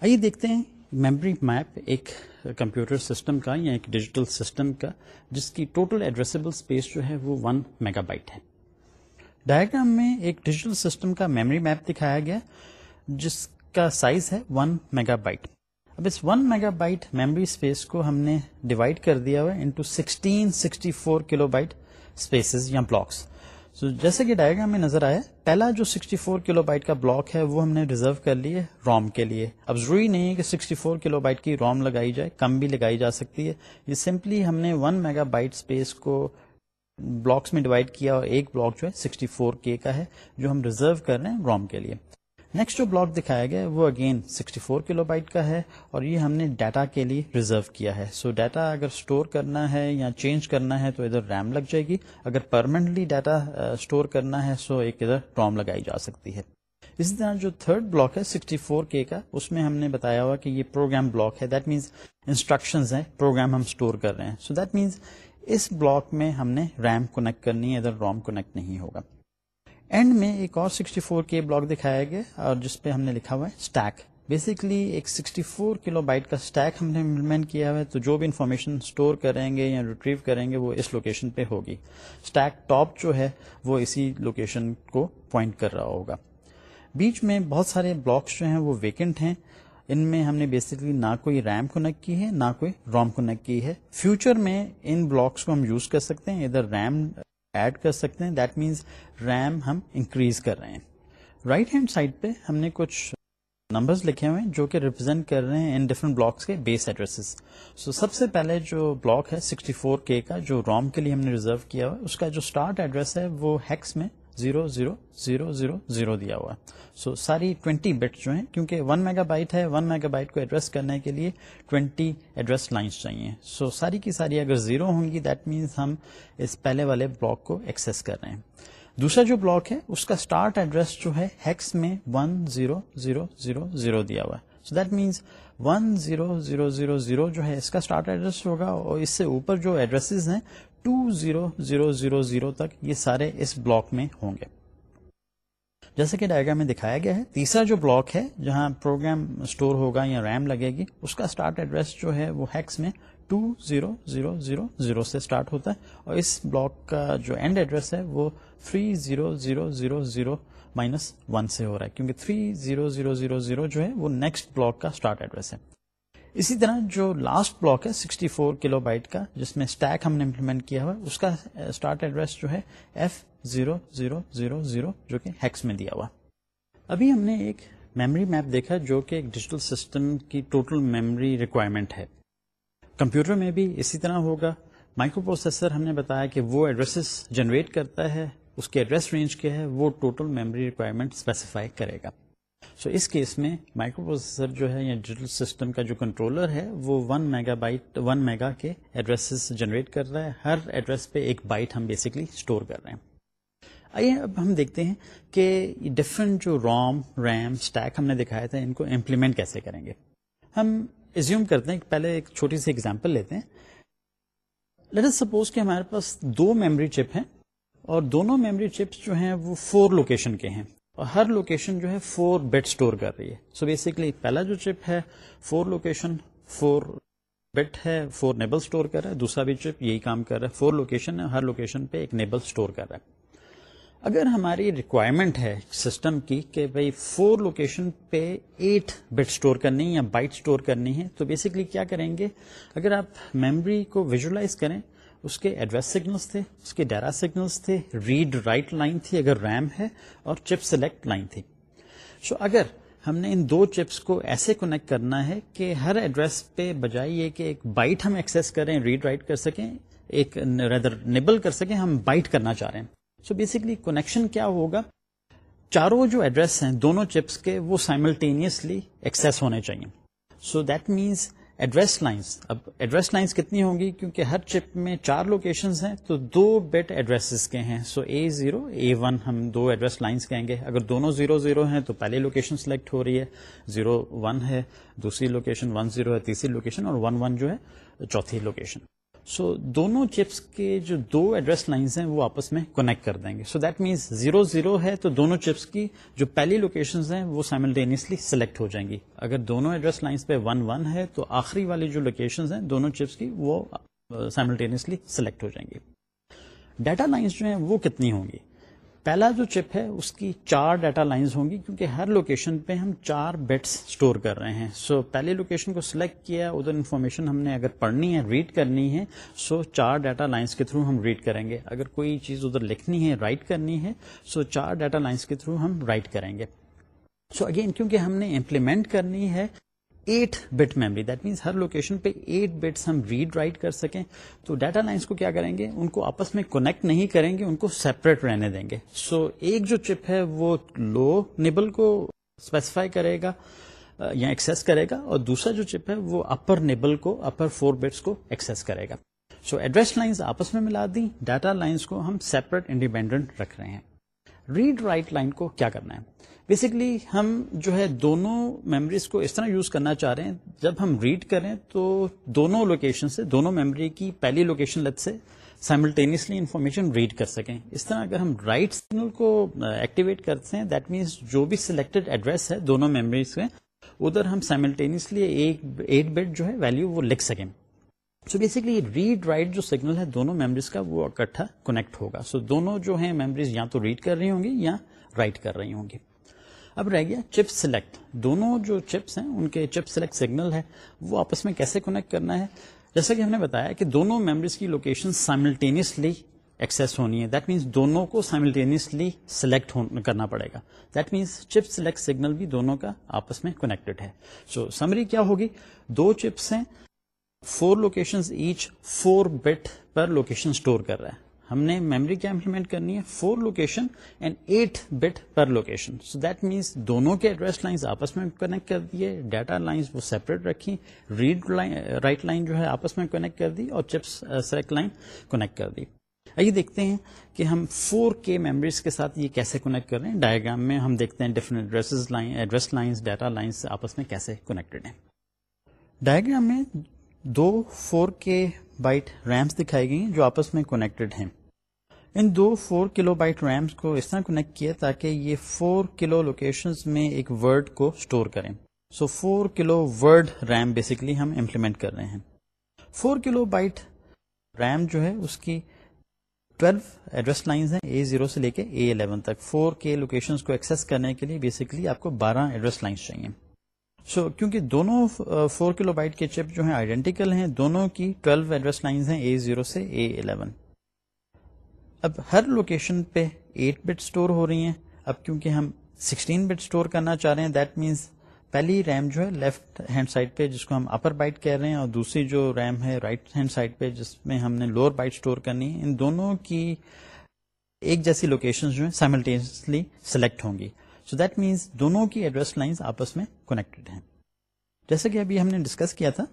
آئیے دیکھتے ہیں میموری میپ ایک کمپیوٹر سسٹم کا یا ایک ڈیجیٹل سسٹم کا، جس کی ٹوٹل ایڈریسبل اسپیس جو ہے وہ ون میگا بائٹ ہے۔ ڈائگرام میں ایک ڈیجیٹل سسٹم کا میموری میپ دکھایا گیا، جس کا سائز ہے ون میگا بائٹ اب اس one mega byte memory space کو ہم نے ڈیوائڈ کر دیا ہوا into sixteen sixty four kilo byte spaces یا بلاکس سو جیسے کہ ڈائگرام میں نظر آیا، پہلا جو 64 فور کلو بائٹ کا بلاک ہے وہ ہم نے ریزرو کر لیے روم کے لیے. اب ضروری نہیں ہے کہ 64 فور کلو بائٹ کی روم لگائی جائے، کم بھی لگائی جا سکتی ہے. یہ سمپلی ہم نے ون میگا بائٹ اسپیس کو بلاکس میں ڈیوائڈ کیا اور ایک بلاک جو ہے 64 فور کے کا ہے، جو ہم ریزرو کر رہے ہیں روم کے لیے. نیکسٹ جو بلاک دکھایا گیا وہ اگین 64 فور کلو بائٹ کا ہے اور یہ ہم نے ڈیٹا کے لیے ریزرو کیا ہے. سو so ڈیٹا اگر اسٹور کرنا ہے یا چینج کرنا ہے تو ادھر ریم لگ جائے گی. اگر پرماننٹلی ڈیٹا اسٹور کرنا ہے سو ایک ادھر روم لگائی جا سکتی ہے. اسی طرح جو تھرڈ بلاک ہے 64 فور کے کا، اس میں ہم نے بتایا ہوا کہ یہ پروگرام بلاک ہے. دیٹ مینس انسٹرکشن ہے پروگرام ہم اسٹور کر رہے ہیں. سو دیٹ مینس اس بلاک میں ہم نے ریم کونیکٹ کرنی ہے، ادھر روم کونیکٹ نہیں ہوگا. اینڈ میں ایک اور 64 فور کے بلاک دکھایا گیا اور جس پہ ہم نے لکھا ہوا ہے اسٹیک بیسکلی ایک 64 فور کلو بائٹ کا اسٹیک ہم نے امپلیمنٹ کیا ہوا ہے تو جو بھی انفارمیشن اسٹور کریں گے یا ریٹریو کریں گے وہ اس لوکیشن پہ ہوگی۔ اسٹیک ٹاپ جو ہے وہ اسی لوکیشن کو پوائنٹ کر رہا ہوگا۔ بیچ میں بہت سارے بلاکس جو ہیں وہ ویکنٹ ہیں۔ ان میں ہم نے بیسکلی نہ کوئی ریم کنیکٹ کی ہے، نہ کوئی روم کنیکٹ کی ہے۔ فیوچر میں ان بلاکس کو ہم یوز کر سکتے ہیں۔ ادھر ریم ایڈ کر سکتے ہیں۔ دیٹ مینس ریم ہم انکریز کر رہے ہیں۔ رائٹ ہینڈ سائڈ پہ ہم نے کچھ نمبرز لکھے ہوئے ہیں جو کہ ریپرزینٹ کر رہے ہیں ان ڈفرنٹ بلاکس کے بیس ایڈریسز سو سب سے پہلے جو بلاک ہے 64 فور کے کا، جو روم کے لیے ہم نے ریزرو کیا ہوا، اس کا جو اسٹارٹ ایڈریس ہے وہ ہیکس میں zero zero zero zero zero دیا ہوا سو ساری ٹوینٹی بٹ جو ہیں کیونکہ ون میگا بائٹ ہے ون میگا بائٹ کو ایڈریس کرنے کے لیے ٹوینٹی ایڈریس لائنس چاہیے سو ساری کی ساری اگر زیرو ہوں گی دیٹ مینس ہم اس پہلے والے بلاک کو ایکسس کر رہے ہیں دوسرا جو بلاک ہے اس کا اسٹارٹ ایڈریس جو ہے ہیکس میں one zero zero zero zero دیا ہوا ہے so that means one zero zero zero zero جو ہے اس کا اسٹارٹ ایڈریس ہوگا اور اس سے اوپر جو ایڈریسز ہیں two zero zero zero zero تک یہ سارے اس بلاک میں ہوں گے جیسے کہ ڈائگرام میں دکھایا گیا ہے تیسرا جو بلاک ہے جہاں پروگرام اسٹور ہوگا یا ریم لگے گی اس کا اسٹارٹ ایڈریس جو ہے وہ ہیکس میں two zero zero zero zero سے اسٹارٹ ہوتا ہے اور اس بلاک کا جو اینڈ ایڈریس ہے وہ three zero zero zero zero minus one سے ہو رہا ہے کیونکہ three zero zero zero zero جو ہے وہ نیکسٹ بلاک کا اسٹارٹ ایڈریس ہے اسی طرح جو لاسٹ بلاک ہے سکسٹی فور کلو بائٹ کا، جس میں اسٹیک ہم نے امپلیمنٹ کیا ہوا، اس کا uh, اسٹارٹ ایڈریس جو ہے F zero zero zero zero جو کہ ہیکس میں دیا ہوا۔ ابھی ہم نے ایک میموری میپ دیکھا جو کہ ایک ڈیجیٹل سسٹم کی ٹوٹل میموری ریکوائرمنٹ ہے۔ کمپیوٹر میں بھی اسی طرح ہوگا۔ مائکرو پروسیسر ہم نے بتایا کہ وہ ایڈریسز جنریٹ کرتا ہے، اس کے ایڈریس رینج کیا ہے، وہ ٹوٹل میموری ریکوائرمنٹ اسپیسیفائی کرے گا۔ سو so اس کیس میں مائکرو پروسیسر جو ہے یا ڈیجیٹل سسٹم کا جو کنٹرولر ہے، وہ one mega byte one mega کے ایڈریس جنریٹ کر رہا ہے۔ ہر ایڈریس پہ ایک بائٹ ہم بیسکلی اسٹور کر رہے ہیں۔ آئیے اب ہم دیکھتے ہیں کہ ڈفرنٹ جو روم ریم اسٹیک ہم نے دکھایا تھا ان کو امپلیمنٹ کیسے کریں گے۔ ہم ایزیوم کرتے ہیں کہ پہلے ایک چھوٹی سی ایگزامپل لیتے ہیں۔ لیٹ سپوز کہ ہمارے پاس دو میموری چپ ہیں اور دونوں میموری چپس جو ہیں وہ فور لوکیشن کے ہیں۔ اور ہر لوکیشن جو ہے فور بیٹ اسٹور کر رہی ہے. سو بیسکلی پہلا جو چپ ہے فور لوکیشن فور بیٹ ہے فور نیبل اسٹور کر رہا ہے. دوسرا بھی چپ یہی کام کر رہا ہے. فور لوکیشن ہے، ہر لوکیشن پہ ایک نیبل اسٹور کر رہا ہے. اگر ہماری ریکوائرمنٹ ہے سسٹم کی کہ بھائی فور لوکیشن پہ ایٹ بٹ اسٹور کرنی یا بائٹ اسٹور کرنی ہے، تو بیسکلی کیا کریں گے؟ اگر آپ میموری کو ویژلائز کریں اس کے ایڈریس سگنلس تھے، اس کے ڈیرا سگنلس تھے ریڈ رائٹ لائن تھی اگر ریم ہے اور چپ سلیکٹ لائن تھی۔ سو اگر ہم نے ان دو چپس کو ایسے کنیکٹ کرنا ہے کہ ہر ایڈریس پہ بجائے یہ کہ ایک بائٹ ہم ایکسس کریں ریڈ رائٹ کر سکیں، ایک ریدر نیبل کر سکیں، ہم بائٹ کرنا چاہ رہے ہیں۔ سو بیسکلی کنیکشن کیا ہوگا؟ چاروں جو ایڈریس ہیں دونوں چپس کے وہ سائملٹینیسلی ایکسس ہونے چاہیے۔ So that means address lines اب ایڈریس لائنس کتنی ہوں گی؟ کیونکہ ہر چپ میں چار لوکیشنز ہیں، تو دو بیٹ ایڈریسز کے ہیں۔ سو اے زیرو اے ون ہم دو ایڈریس لائنس کہیں گے۔ اگر دونوں زیرو زیرو ہیں، تو پہلی لوکیشن سلیکٹ ہو رہی ہے زیرو ون ہے، دوسری لوکیشن ون زیرو ہے، تیسری لوکیشن اور ون ون جو ہے، چوتھی لوکیشن سو so, دونوں چپس کے جو دو ایڈریس لائنس ہیں وہ آپس میں کنیکٹ کر دیں گے. So that means zero zero ہے تو دونوں چپس کی جو پہلی لوکیشنز ہیں وہ سائملٹینیسلی سلیکٹ ہو جائیں گی. اگر دونوں ایڈریس لائنس پہ ون ون ہے تو آخری والی جو لوکیشنز ہیں دونوں چپس کی وہ سائملٹینیسلی سلیکٹ ہو جائیں گی. ڈیٹا لائنس جو ہیں وہ کتنی ہوں گی؟ پہلا جو چپ ہے اس کی چار ڈیٹا لائنز ہوں گی کیونکہ ہر لوکیشن پہ ہم چار بیٹس اسٹور کر رہے ہیں۔ سو so, پہلی لوکیشن کو سلیکٹ کیا ادھر انفارمیشن ہم نے اگر پڑھنی ہے ریڈ کرنی ہے سو so, چار ڈیٹا لائنس کے تھرو ہم ریڈ کریں گے۔ اگر کوئی چیز ادھر لکھنی ہے رائٹ کرنی ہے سو so, چار ڈیٹا لائنس کے تھرو ہم رائٹ کریں گے۔ سو so, اگین کیونکہ ہم نے امپلیمنٹ کرنی ہے eight bit memory that means Hare location پہ ایٹ بٹس ہم ریڈ رائٹ کر سکیں۔ تو ڈیٹا لائنس کو کیا کریں گے؟ ان کو آپس میں کونیکٹ نہیں کریں گے ان کو سیپریٹ رہنے دیں گے۔ سو so, ایک جو چپ ہے وہ لو نیبل کو اسپیسیفائی کرے گا یا ایکسس کرے گا۔ اور دوسرا جو چپ ہے وہ اپر نیبل کو اپر فور بٹس کو ایکسس کرے گا۔ سو ایڈریس لائنس آپس میں ملا دی ڈیٹا لائنس کو ہم سیپریٹ انڈیپینڈنٹ رکھ رہے ہیں۔ ریڈ رائٹ لائن کو کیا کرنا ہے؟ بیسکلی ہم جو ہے دونوں میموریز کو اس طرح یوز کرنا چاہ رہے ہیں جب ہم ریڈ کریں تو دونوں لوکیشن سے دونوں میموری کی پہلی لوکیشن لت سے سائملٹینیسلی انفارمیشن ریڈ کر سکیں۔ اس طرح اگر ہم رائٹ سگنل کو ایکٹیویٹ کرتے ہیں دیٹ مینس جو بھی سلیکٹڈ ایڈریس ہے دونوں میموریز میں ادھر ہم سائملٹینیسلی ایک ایٹ بیٹ جو ہے ویلو وہ لکھ سکیں۔ سو بیسکلی ریڈ رائٹ جو سگنل ہے دونوں میموریز کا وہ اکٹھا کنیکٹ ہوگا۔ سو so, دونوں جو ہیں میموریز یا تو ریڈ کر رہی ہوں گی یا رائٹ کر رہی ہوں گی۔ اب رہ گیا چپ سلیکٹ دونوں جو چپس ہیں ان کے چپ سلیکٹ سگنل ہے وہ آپس میں کیسے کنیکٹ کرنا ہے؟ جیسا کہ ہم نے بتایا کہ دونوں میموریز کی لوکیشن سائملٹینیسلی ایکسس ہونی ہے دیٹ مینس دونوں کو سائملٹینیسلی سلیکٹ کرنا پڑے گا. That means chip select signal بھی دونوں کا آپس میں کنیکٹڈ ہے. سو so, سمری کیا ہوگی؟ دو چپس ہیں four location each four bit per location store کر رہا ہے. ہم نے میموری کیا امپلیمنٹ کرنی ہے four location and eight bit per location so that means دونوں کے ایڈریس لائنس آپس میں کنیکٹ کر دیے ڈیٹا لائنس وہ سیپریٹ رکھی ریڈ رائٹ لائن جو ہے آپس میں کنیکٹ کر دی اور چپس سلیکٹ لائن کنیکٹ کر دی. آئیے دیکھتے ہیں کہ ہم فور کے میموریز کے ساتھ یہ کیسے کنیکٹ کر رہے ہیں. ڈائگرام میں ہم دیکھتے ہیں different address line address lines data lines آپس میں کیسے کنیکٹڈ ہیں. ڈائگرام میں دو فور کے بائٹ ریمس دکھائی گئی جو آپس میں کنیکٹڈ ہیں۔ ان دو فور کلو بائٹ ریمس کو اس طرح کنیکٹ کیا تاکہ یہ فور کلو لوکیشن میں ایک ورڈ کو اسٹور کریں۔ So four kilo word RAM basically ہم امپلیمنٹ کر رہے ہیں۔ فور کلو بائٹ ریم جو ہے اس کی ٹویلو ایڈریس لائنز ہیں اے زیرو سے لے کے اے الیون تک۔ فور کے لوکیشن کو ایکسس کرنے کے لیے بیسکلی آپ کو بارہ ایڈریس لائنس چاہیے۔ سو so, کیونکہ دونوں فور کلو بائٹ کے چپ جو ہیں آئیڈینٹیکل ہیں دونوں کی ٹویلو ایڈریس لائنز ہیں اے زیرو سے اے الیون اب ہر لوکیشن پہ ایٹ بٹ اسٹور ہو رہی ہیں۔ اب کیونکہ ہم سکسٹین بٹ اسٹور کرنا چاہ رہے ہیں دیٹ مینس پہلی ریم جو ہے لیفٹ ہینڈ سائڈ پہ جس کو ہم اپر بائٹ کہہ رہے ہیں اور دوسری جو ریم ہے رائٹ ہینڈ سائڈ پہ جس میں ہم نے لوور بائٹ اسٹور کرنی ہے ان دونوں کی ایک جیسی لوکیشن جو ہیں سائملٹینسلی سلیکٹ ہوں گی۔ سو دیٹ مینس دونوں کی ایڈریس لائنس آپس میں کنیکٹڈ ہیں۔ جیسے کہ ابھی ہم نے ڈسکس کیا تھا،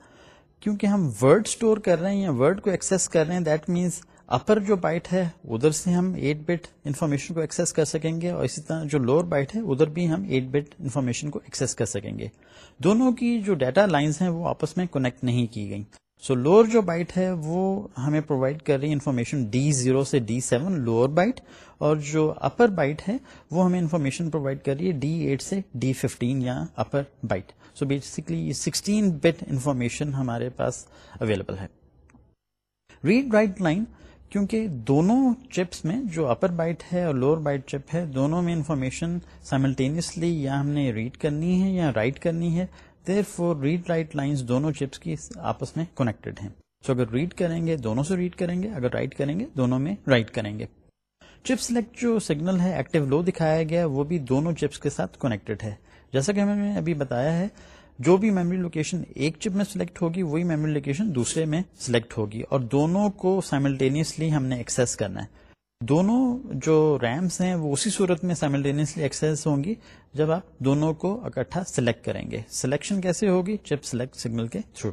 کیونکہ ہم ورڈ اسٹور کر رہے ہیں یا ورڈ کو ایکسس کر رہے ہیں دیٹ مینس اپر جو بائٹ ہے، ادھر سے ہم ایٹ بٹ انفارمیشن کو ایکسس کر سکیں گے اور اسی طرح جو لوور بائٹ ہے، ادھر بھی ہم ایٹ بٹ انفارمیشن کو ایکسس کر سکیں گے۔ دونوں کی جو ڈیٹا لائنس ہیں، وہ آپس میں کنیکٹ نہیں کی گئی سو لوور جو بائٹ ہے وہ ہمیں پرووائڈ کر رہی ہے انفارمیشن ڈی زیرو سے ڈی سیون لوور بائٹ اور جو اپر بائٹ ہے وہ ہمیں انفارمیشن پرووائڈ کر رہی ہے ڈی ایٹ سے ڈی ففٹین یا upper byte so basically sixteen bit information ہمارے پاس اویلیبل ہے. ریڈ رائٹ لائن کیونکہ دونوں چپس میں جو اپر بائٹ ہے اور لوور بائٹ چپ ہے دونوں میں انفارمیشن سائملٹینیسلی یا ہم نے ریڈ کرنی ہے یا رائٹ کرنی ہے there four read write lines دونوں چپس کی آپس میں کنیکٹڈ ہیں سو so اگر ریڈ کریں گے دونوں سے ریڈ کریں گے اگر رائٹ کریں گے دونوں میں رائٹ کریں گے چپ سلیکٹ جو سگنل ہے ایکٹیو لو دکھایا گیا وہ بھی دونوں چپس کے ساتھ کنیکٹڈ ہے جیسا کہ ہم نے ابھی بتایا ہے جو بھی میموری لوکیشن ایک چپ میں سلیکٹ ہوگی وہی میموری لوکیشن دوسرے میں سلیکٹ ہوگی اور دونوں کو سائملٹینیسلی ہم نے ایکسس کرنا ہے دونوں جو ریمس ہیں وہ اسی صورت میں سائملٹینیسلی ایکسس ہوں گی جب آپ دونوں کو اکٹھا سلیکٹ کریں گے۔ سلیکشن کیسے ہوگی؟ چپ سلیکٹ سگنل کے تھرو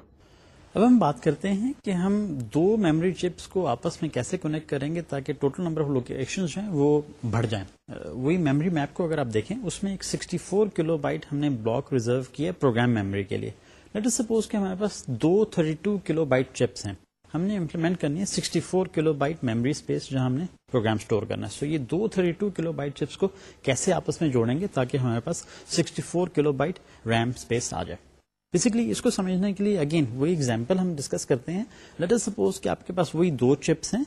اب ہم بات کرتے ہیں کہ ہم دو میموری چپس کو آپس میں کیسے کنیکٹ کریں گے تاکہ ٹوٹل نمبر آف لوکیشن جو ہیں وہ بڑھ جائیں۔ وہی میموری میپ کو اگر آپ دیکھیں، اس میں ایک 64 کلو بائٹ ہم نے بلاک ریزرو کیا پروگرام میموری کے لیے۔ لیٹ از سپوز کہ ہمارے پاس دو 32 کلو بائٹ چپس ہیں۔ ہم نے امپلیمنٹ کرنی ہے 64 کلو بائٹ میموری اسپیس جہاں ہم نے پروگرام اسٹور کرنا ہے۔ سو یہ دو 32 کلو بائٹ چپس کو کیسے آپس میں جوڑیں گے تاکہ ہمارے پاس 64 کلو بائٹ ریم اسپیس آ جائے۔ بیسکلی اس کو سمجھنے کے لیے اگین وہی ایگزامپل ہم ڈسکس کرتے ہیں۔ لیٹ از سپوز کہ آپ کے پاس وہی دو چپس ہیں۔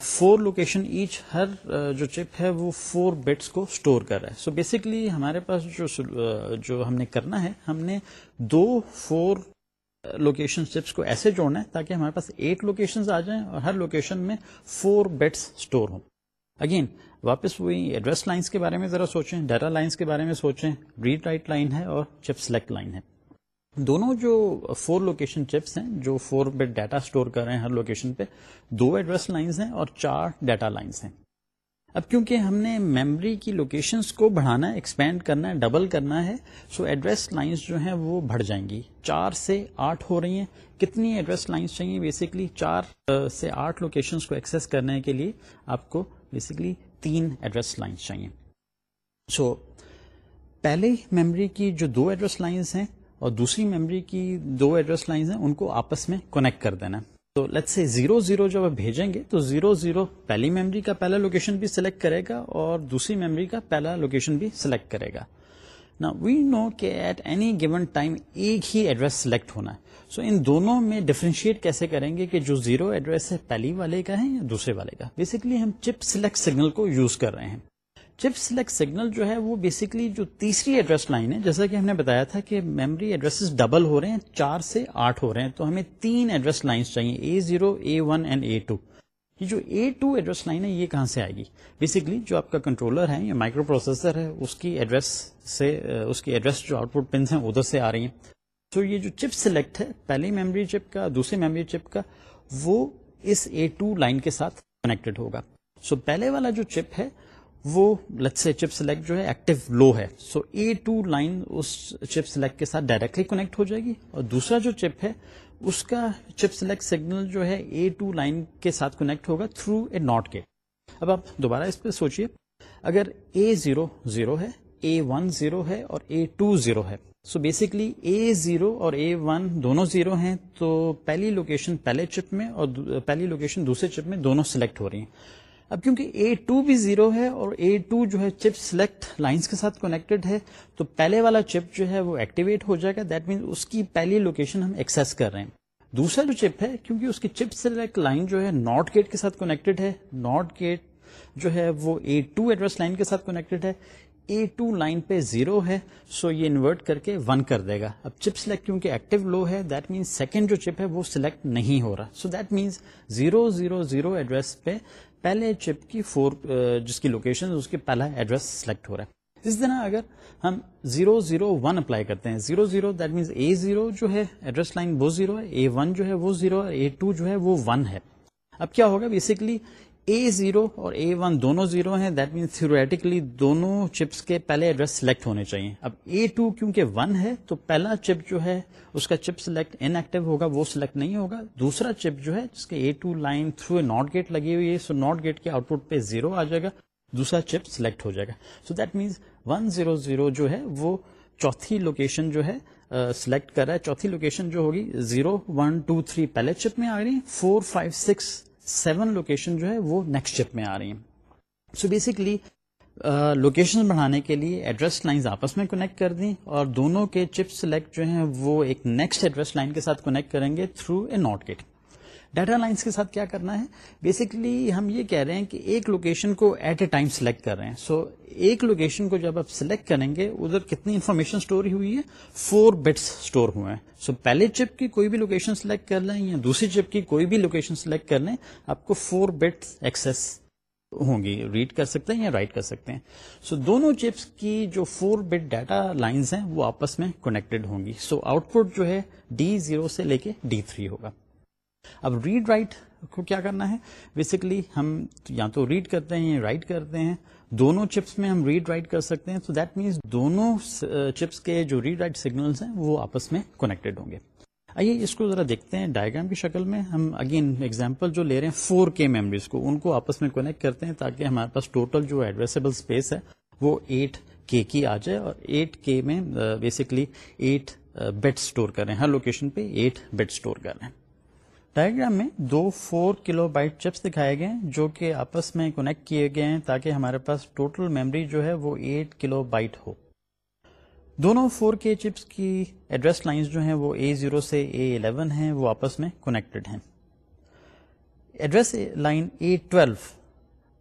فور لوکیشن ایچ ہر جو چپ ہے وہ فور بٹس کو اسٹور کر رہا ہے۔ سو بیسکلی ہمارے پاس جو جو ہم نے کرنا ہے، ہم نے دو فور لوکیشن چپس کو ایسے جوڑنا ہے تاکہ ہمارے پاس ایٹ لوکیشن آ جائیں اور ہر لوکیشن میں فور بٹس اسٹور ہوں۔ اگین واپس وہی ایڈریس لائنس کے بارے میں ذرا سوچیں ڈیٹا لائنس کے بارے میں سوچیں۔ ریڈ رائٹ لائن ہے اور چپ سلیکٹ لائن ہے۔ دونوں جو فور لوکیشن چپس ہیں، جو فور بٹ ڈیٹا اسٹور کر رہے ہیں ہر لوکیشن پہ، دو ایڈریس لائنس ہیں اور چار ڈیٹا لائنس ہیں۔ اب کیونکہ ہم نے میموری کی لوکیشنز کو بڑھانا ہے ایکسپینڈ کرنا ہے ڈبل کرنا ہے سو ایڈریس لائنس جو ہیں وہ بڑھ جائیں گی. چار سے آٹھ ہو رہی ہیں. کتنی ایڈریس لائنس چاہیے؟ بیسکلی چار سے آٹھ لوکیشنز کو ایکسس کرنے کے لیے آپ کو بیسکلی تین ایڈریس لائنس چاہیے. سو پہلے میموری کی جو دو ایڈریس لائنس ہیں اور دوسری میموری کی دو ایڈریس لائنز ہیں، ان کو آپس میں کونیکٹ کر دینا. تو لیٹ سے زیرو زیرو جب آپ بھیجیں گے تو زیرو زیرو پہلی میموری کا پہلا لوکیشن بھی سلیکٹ کرے گا اور دوسری میموری کا پہلا لوکیشن بھی سلیکٹ کرے گا۔ نا وی نو کہ ایٹ اینی گیون ٹائم ایک ہی ایڈریس سلیکٹ ہونا ہے۔ سو so ان دونوں میں ڈفرینشیٹ کیسے کریں گے کہ جو زیرو ایڈریس ہے پہلی والے کا ہے یا دوسرے والے کا؟ بیسکلی ہم چپ سلیکٹ سگنل کو یوز کر رہے ہیں۔ چپ سلیکٹ سگنل جو ہے وہ بیسکلی جو تیسری ایڈریس لائن ہے، جیسا کہ ہم نے بتایا تھا کہ میموری ایڈریس ڈبل ہو رہے ہیں، چار سے آٹھ ہو رہے ہیں، تو ہمیں تین ایڈریس لائنس چاہیے A zero A one and A two یہ جو اے ٹو ایڈریس لائن ہے، یہ کہاں سے آئے گی؟ بیسکلی جو آپ کا کنٹرولر ہے، یا مائکرو پروسیسر ہے، اس کی ایڈریس سے، اس کی ایڈریس جو آؤٹ پٹ پنس ہیں، ادھر سے آ رہی ہیں۔ تو یہ جو چپ سلیکٹ ہے پہلی میموری چپ کا دوسری میموری چپ کا، وہ اس اے ٹو لائن کے ساتھ کنیکٹڈ ہوگا۔ سو so پہلے والا جو چپ ہے وہ لت سے چپ سلیکٹ جو ہے ایکٹیو لو ہے. سو اے ٹو لائن اس چپ سلیکٹ کے ساتھ ڈائریکٹلی کنیکٹ ہو جائے گی. اور دوسرا جو چپ ہے، اس کا چپ سلیکٹ سگنل جو ہے اے ٹو لائن کے ساتھ کنیکٹ ہوگا تھرو اے ناٹ کے اب آپ دوبارہ اس پہ سوچیے اگر اے زیرو زیرو ہے اے ون زیرو ہے اور اے ٹو زیرو ہے. سو بیسکلی اے زیرو اور اے ون دونوں زیرو ہیں. تو پہلی لوکیشن پہلے چپ میں اور پہلی لوکیشن دوسرے چپ میں دونوں سلیکٹ ہو رہی ہیں. اب کیونکہ اے ٹو بھی زیرو ہے اور اے ٹو جو ہے چپ سلیکٹ لائنس کے ساتھ کنیکٹڈ ہے، تو پہلے والا چپ جو ہے وہ ایکٹیویٹ ہو جائے گا دیٹ مینس اس کی پہلی لوکیشن ہم ایکسس کر رہے ہیں۔ دوسرا جو چپ ہے، کیونکہ اس کی چپ سلیکٹ لائن جو ہے ناٹ گیٹ کے ساتھ کنیکٹڈ ہے ناٹ گیٹ جو ہے وہ اے ٹو ایڈریس لائن کے ساتھ کنیکٹڈ ہے۔ اے ٹو لائن پہ زیرو ہے سو یہ انورٹ کر کے ون کر دے گا۔ اب چپ سلیکٹ کیونکہ ایکٹیو لو ہے دیٹ مینس سیکنڈ جو چپ ہے وہ سلیکٹ نہیں ہو رہا۔ So that means zero zero zero address پہ پہلے چپ کی فور جس کی لوکیشن اس کے پہلا ایڈریس سلیکٹ ہو رہا ہے۔ اس طرح اگر ہم زیرو زیرو ون اپلائی کرتے ہیں zero zero that means A zero جو ہے ایڈریس لائن وہ زیرو ہے اے ون جو ہے وہ زیرو ہے اے ٹو جو ہے وہ ون ہے۔ اب کیا ہوگا؟ بیسکلی اے زیرو اور اے ون دونوں زیرو ہیں. دیٹ مینس تھوریٹیکلی دونوں چپس کے پہلے ایڈریس سلیکٹ ہونے چاہیے. اب اے ٹو کیونکہ ون ہے تو پہلا چپ جو ہے اس کا چپ سلیکٹ ان ایکٹیو ہوگا، وہ سلیکٹ نہیں ہوگا. دوسرا چپ جو ہے جس کے A two line through A not gate لگی ہوئی ہے سو ناٹ گیٹ کے آؤٹ پٹ پہ زیرو آ جائے گا. دوسرا چپ سلیکٹ ہو جائے گا. So that means one zero zero جو ہے، وہ چوتھی لوکیشن جو ہے سلیکٹ کر رہا ہے. چوتھی لوکیشن جو ہوگی زیرو ون ٹو تھری پہلے چپ میں آ رہی four five six seven location جو ہے وہ نیکسٹ چپ میں آ رہی ہیں۔ سو بیسکلی لوکیشن بڑھانے کے لیے ایڈریس لائنز آپس میں کنیکٹ کر دیں اور دونوں کے چپ سلیکٹ جو ہیں وہ ایک نیکسٹ ایڈریس لائن کے ساتھ کنیکٹ کریں گے through A not gate data lines کے ساتھ کیا کرنا ہے؟ بیسکلی ہم یہ کہہ رہے ہیں کہ ایک لوکیشن کو ایٹ اے ٹائم سلیکٹ کر رہے ہیں۔ سو so, ایک لوکیشن کو جب آپ سلیکٹ کریں گے ادھر کتنی انفارمیشن اسٹور ہوئی ہے؟ فور بٹس اسٹور ہوئے ہیں۔ سو so, پہلے چپ کی کوئی بھی لوکیشن سلیکٹ کر لیں یا دوسری چپ کی کوئی بھی لوکیشن سلیکٹ کر لیں آپ کو فور بٹس ایکسس ہوں گی۔ ریڈ کر سکتے ہیں یا رائٹ کر سکتے ہیں۔ سو so, دونوں چپس کی جو فور بٹ ڈیٹا لائنز ہیں وہ آپس میں کنیکٹڈ ہوں گی۔ سو آؤٹ پٹ جو ہے ڈی زیرو سے لے کے ڈی تھری ہوگا۔ اب ریڈ رائٹ کو کیا کرنا ہے؟ بیسکلی ہم یا تو ریڈ کرتے ہیں یا رائٹ کرتے ہیں، دونوں چپس میں ہم ریڈ رائٹ کر سکتے ہیں تو دیٹ مینس دونوں uh, چپس کے جو ریڈ رائٹ سگنلس ہیں، وہ آپس میں کنیکٹڈ ہوں گے۔ آئیے اس کو ذرا دیکھتے ہیں ڈائگرام کی شکل میں۔ ہم اگین ایگزامپل جو لے رہے ہیں فور کے میموریز کو، ان کو آپس میں کنیکٹ کرتے ہیں تاکہ ہمارے پاس ٹوٹل جو ایڈریسبل اسپیس ہے، وہ ایٹ کے کی آ جائے اور ایٹ کے میں بیسکلی ایٹ بیٹ اسٹور کر رہے ہیں ہر لوکیشن پہ ایٹ بیٹ اسٹور کر رہے ہیں ڈائگرام میں دو فور کلو بائٹ چپس دکھائے گئے جو کہ آپس میں کنیکٹ کیے گئے ہیں تاکہ ہمارے پاس ٹوٹل میموری جو ہے وہ ایٹ کلو بائٹ ہو۔ دونوں فور کے چپس کی ایڈریس لائنز جو ہیں وہ اے زیرو سے اے الیون ہیں وہ آپس میں کنیکٹڈ ہیں۔ Address line A twelve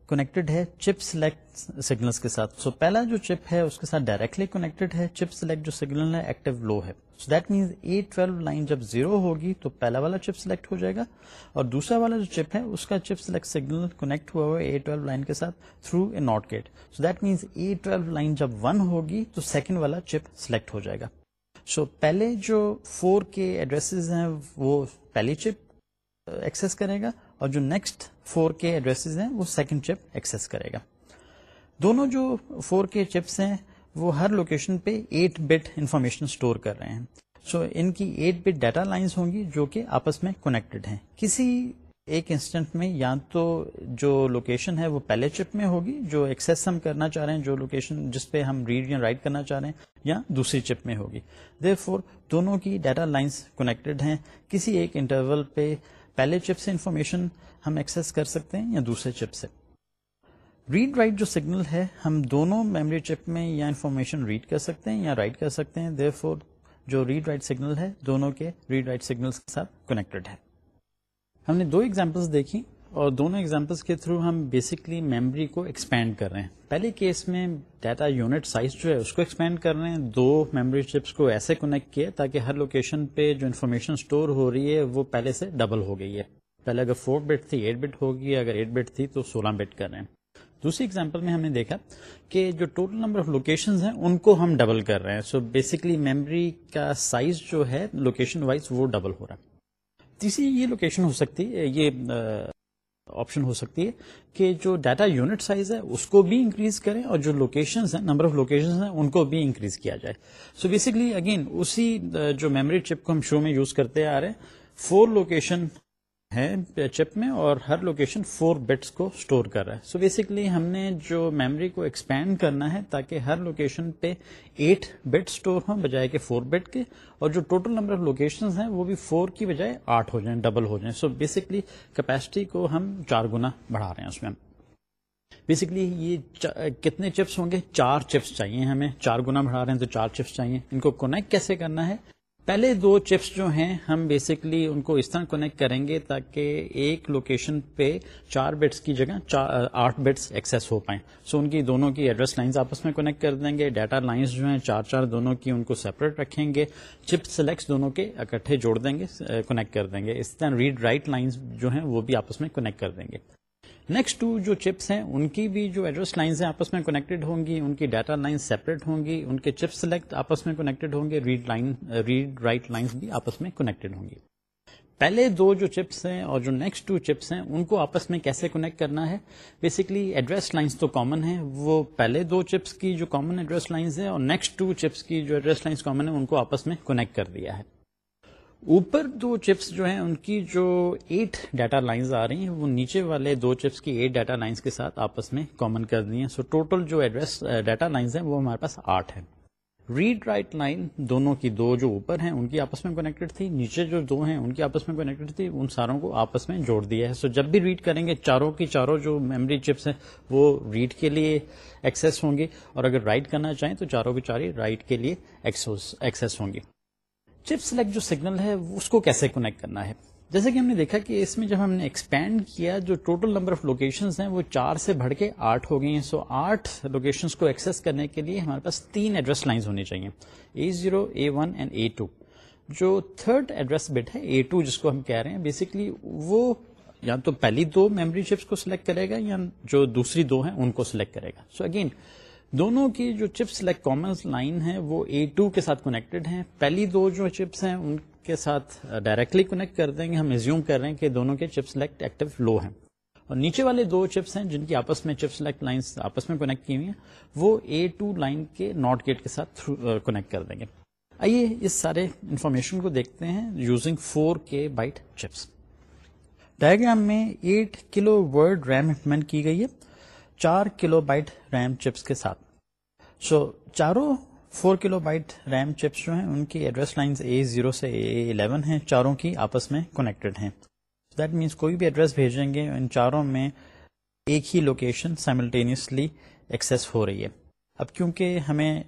connected ہے چپ سلیکٹ سگنلس کے ساتھ۔ سو so, پہلا جو چپ ہے اس کے ساتھ ڈائریکٹلی کنیکٹڈ ہے۔ چپ سلیکٹ جو سگنل ہے ایکٹیو لو ہے۔ So that means A twelve line جب زیرو ہوگی تو پہلا والا چپ سلیکٹ ہو جائے گا اور دوسرا والا جو چپ ہے اس کا چپ سلیکٹ سگنل کنیکٹ ہوا ہوا اے ٹویلو لائن کے ساتھ through A not gate so that means A twelve line جب ون ہوگی تو سیکنڈ والا چپ سلیکٹ ہو جائے گا. سو so, پہلے جو فور کے ایڈریس ہیں وہ پہلی چپ ایکسس کرے گا اور جو نیکسٹ فور کے ایڈریس ہیں وہ سیکنڈ چپ ایکسس کرے گا. دونوں جو فور کے چپس ہیں وہ ہر لوکیشن پہ ایٹ بٹ انفارمیشن اسٹور کر رہے ہیں۔ سو so, ان کی ایٹ بٹ ڈیٹا لائنس ہوں گی جو کہ آپس میں کنیکٹڈ ہیں۔ کسی ایک انسٹنٹ میں یا تو جو لوکیشن ہے وہ پہلے چپ میں ہوگی جو ایکسس ہم کرنا چاہ رہے ہیں جو لوکیشن جس پہ ہم ریڈ یا رائٹ کرنا چاہ رہے ہیں یا دوسری چپ میں ہوگی۔ دیر فور دونوں کی ڈیٹا لائنس کنیکٹڈ ہیں۔ کسی ایک انٹرول پہ پہلے چپ سے انفارمیشن ہم ایکسس کر سکتے ہیں یا دوسرے چپ سے۔ ریڈ رائٹ جو سگنل ہے، ہم دونوں میموری چپ میں یا انفارمیشن ریڈ کر سکتے ہیں یا رائٹ کر سکتے ہیں دیر فور جو ریڈ رائٹ سگنل ہے، دونوں کے ریڈ رائٹ سگنل کے ساتھ کنیکٹڈ ہے۔ ہم نے دو ایگزامپلس دیکھی اور دونوں ایگزامپلس کے تھرو ہم بیسکلی میموری کو ایکسپینڈ کر رہے ہیں۔ پہلے کیس میں ڈیٹا یونٹ سائز جو ہے، اس کو ایکسپینڈ کر رہے ہیں۔ دو میموری چپس کو ایسے کنیکٹ کیا تاکہ ہر لوکیشن پہ جو انفارمیشن اسٹور ہو رہی ہے، وہ پہلے سے ڈبل ہو گئی ہے۔ پہلے اگر فور بٹ تھی ایٹ بٹ ہوگی، اگر ایٹ بٹ تھی تو سولہ بٹ کر رہے ہیں۔ دوسری ایگزامپل میں ہم نے دیکھا کہ جو ٹوٹل نمبر آف لوکیشن ہیں، ان کو ہم ڈبل کر رہے ہیں۔ سو بیسکلی میموری کا سائز جو ہے لوکیشن وائز وہ ڈبل ہو رہا ہے۔ تیسری یہ لوکیشن ہو سکتی ہے یہ آپشن ہو سکتی ہے کہ جو ڈیٹا یونٹ سائز ہے، اس کو بھی انکریز کریں اور جو لوکیشن ہیں نمبر آف لوکیشن ہیں، ان کو بھی انکریز کیا جائے۔ سو بیسکلی اگین اسی جو میموری چپ کو ہم شو میں یوز کرتے آ رہے ہیں فور لوکیشن ہے چپ میں اور ہر لوکیشن فور بٹس کو اسٹور کر رہا ہے. سو بیسکلی ہم نے جو میموری کو ایکسپینڈ کرنا ہے تاکہ ہر لوکیشن پہ ایٹ بٹ اسٹور ہوں بجائے کہ فور بٹ کے اور جو ٹوٹل نمبر آف لوکیشن ہیں وہ بھی فور کی بجائے آٹھ ہو جائیں ڈبل ہو جائیں. سو بیسکلی کیپیسٹی کو ہم چار گنا بڑھا رہے ہیں اس میں. بیسکلی یہ کتنے چپس ہوں گے؟ چار چپس چاہیے ہمیں. چار گنا بڑھا رہے ہیں تو چار چپس چاہیے. ان کو کونیکٹ کیسے کرنا ہے؟ پہلے دو چپس جو ہیں، ہم بیسکلی ان کو اس طرح کنیکٹ کریں گے تاکہ ایک لوکیشن پہ چار بٹس کی جگہ آٹھ بٹس ایکسیس ہو پائیں۔ سو ان کی دونوں کی ایڈریس لائنز آپس میں کنیکٹ کر دیں گے۔ ڈیٹا لائنز جو ہیں، چار چار دونوں کی ان کو سیپریٹ رکھیں گے۔ چپ سلیکٹس دونوں کے اکٹھے جوڑ دیں گے کنیکٹ کر دیں گے۔ اس طرح ریڈ رائٹ لائنز جو ہیں، وہ بھی آپس میں کنیکٹ کر دیں گے۔ نیکسٹ ٹو جو چپس ہیں، ان کی بھی جو ایڈریس لائنز ہیں آپس میں کنیکٹڈ ہوں گی، ان کی ڈیٹا لائن سیپریٹ ہوں گی، ان کے چپ سلیکٹ آپس میں کنیکٹڈ ہوں گے read line read write lines بھی آپس میں کنیکٹڈ ہوں گی. پہلے دو جو چپس ہیں اور جو نیکسٹ ٹو چپس ہیں، ان کو آپس میں کیسے کنیکٹ کرنا ہے؟ بیسکلی ایڈریس لائنس تو کامن ہے وہ پہلے دو چپس کی جو کامن ایڈریس لائنس ہیں اور نیکسٹ ٹو چپس کی جو ایڈریس لائنس کامن ہے ان کو آپس میں کنیکٹ کر دیا ہے. اوپر دو چپس جو ہیں، ان کی جو ایٹ ڈیٹا لائنز آ رہی ہیں، وہ نیچے والے دو چپس کی ایٹ ڈیٹا لائنز کے ساتھ آپس میں کامن کر دی ہیں۔ سو ٹوٹل جو ایڈریس ڈیٹا لائنز ہیں، وہ ہمارے پاس آٹھ ہیں۔ ریڈ رائٹ لائن دونوں کی دو جو اوپر ہیں، ان کی آپس میں کنیکٹڈ تھی۔ نیچے جو دو ہیں، ان کی آپس میں کنیکٹڈ تھی۔ ان ساروں کو آپس میں جوڑ دیا ہے۔ سو جب بھی ریڈ کریں گے، چاروں کی چاروں جو میموری چپس ہیں، وہ ریڈ کے لیے ایکسیس ہوں گی۔ اور اگر رائٹ کرنا چاہیں، تو چاروں کی چاری رائٹ کے لیے ایکسیس ہوں گی۔ چپ سلیکٹ جو سگنل ہے، اس کو کیسے کنیکٹ کرنا ہے؟ جیسے کہ ہم نے دیکھا کہ اس میں جب ہم نے ایکسپینڈ کیا، جو ٹوٹل نمبر آف لوکیشن ہیں، وہ چار سے بڑھ کے آٹھ ہو گئی ہیں۔ سو آٹھ لوکیشن کو ایکسس کرنے کے لیے ہمارے پاس تین ایڈریس لائنز ہونی چاہیے۔ A zero A one and A two جو تھرڈ ایڈریس بٹ ہے اے ٹو جس کو ہم کہہ رہے ہیں بیسکلی وہ یا تو پہلی دو میموری چپس کو سلیکٹ کرے گا یا جو دوسری دو ہیں، ان کو سلیکٹ کرے گا۔ سو so اگین دونوں کی جو چپس لائک کامن لائن ہے وہ اے ٹو کے ساتھ کنیکٹڈ ہیں۔ پہلی دو جو چپس ہیں، ان کے ساتھ uh, ڈائریکٹلی کنیکٹ کر دیں گے۔ ہم ایزیوم کر رہے ہیں کہ دونوں کے چپ سلیکٹ ایکٹیو لو ہیں۔ اور نیچے والے دو چپس ہیں جن کی آپس میں چپ سلیکٹ لائنس آپس میں کنیکٹ کی ہوئی ہیں، وہ اے ٹو لائن کے ناٹ گیٹ کے ساتھ کنیکٹ uh, کر دیں گے۔ آئیے اس سارے انفارمیشن کو دیکھتے ہیں using four K byte chips diagram میں ایٹ کلو ورڈ ریم امپلیمنٹ کی گئی ہے، چار کلو بائٹ ریم چپس کے ساتھ۔ سو چاروں فور کلو بائٹ ریم چپس جو ہیں، ان کی ایڈریس لائنس اے زیرو سے اے الیون ہیں، چاروں کی آپس میں کنیکٹڈ ہیں. دیٹ مینس کوئی بھی ایڈریس بھیجیں گے، ان چاروں میں ایک ہی لوکیشن سائملٹینیسلی ایکسس ہو رہی ہے. اب کیونکہ ہمیں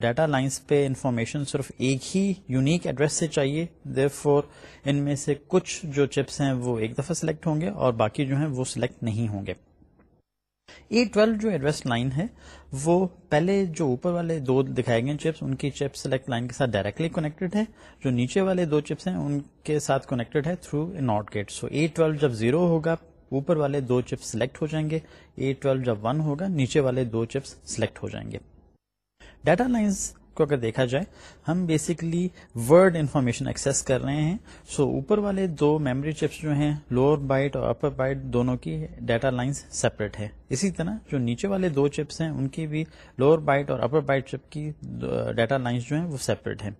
ڈیٹا لائنس پہ انفارمیشن صرف ایک ہی یونیک ایڈریس سے چاہیے دیر فور ان میں سے کچھ جو چپس ہیں وہ ایک دفعہ سلیکٹ ہوں گے اور باقی جو ہیں وہ سلیکٹ نہیں ہوں گے. اے ٹویلو جو ایڈریس لائن ہے، وہ پہلے جو اوپر والے دو دکھائے گئے چپس، ان کی چپ سلیکٹ لائن کے ساتھ ڈائریکٹلی کنیکٹڈ ہے جو نیچے والے دو چپس ہیں، ان کے ساتھ کنیکٹڈ ہے through A not gate so A twelve جب زیرو ہوگا، اوپر والے دو چپس سلیکٹ ہو جائیں گے۔ اے ٹویلو جب ون ہوگا، نیچے والے دو چپس سلیکٹ ہو جائیں گے۔ ڈیٹا لائنس کو اگر دیکھا جائے ہم بیسکلی ورڈ انفارمیشن ایکسس کر رہے ہیں۔ سو so, اوپر والے دو میموری چپس جو ہیں لوور بائٹ اور اپر بائٹ دونوں کی ڈیٹا لائنس سیپریٹ ہے اسی طرح جو نیچے والے دو چپس ہیں ان کی بھی لوور بائٹ اور اپر بائٹ چپ کی ڈیٹا لائنس جو ہیں وہ سیپریٹ ہے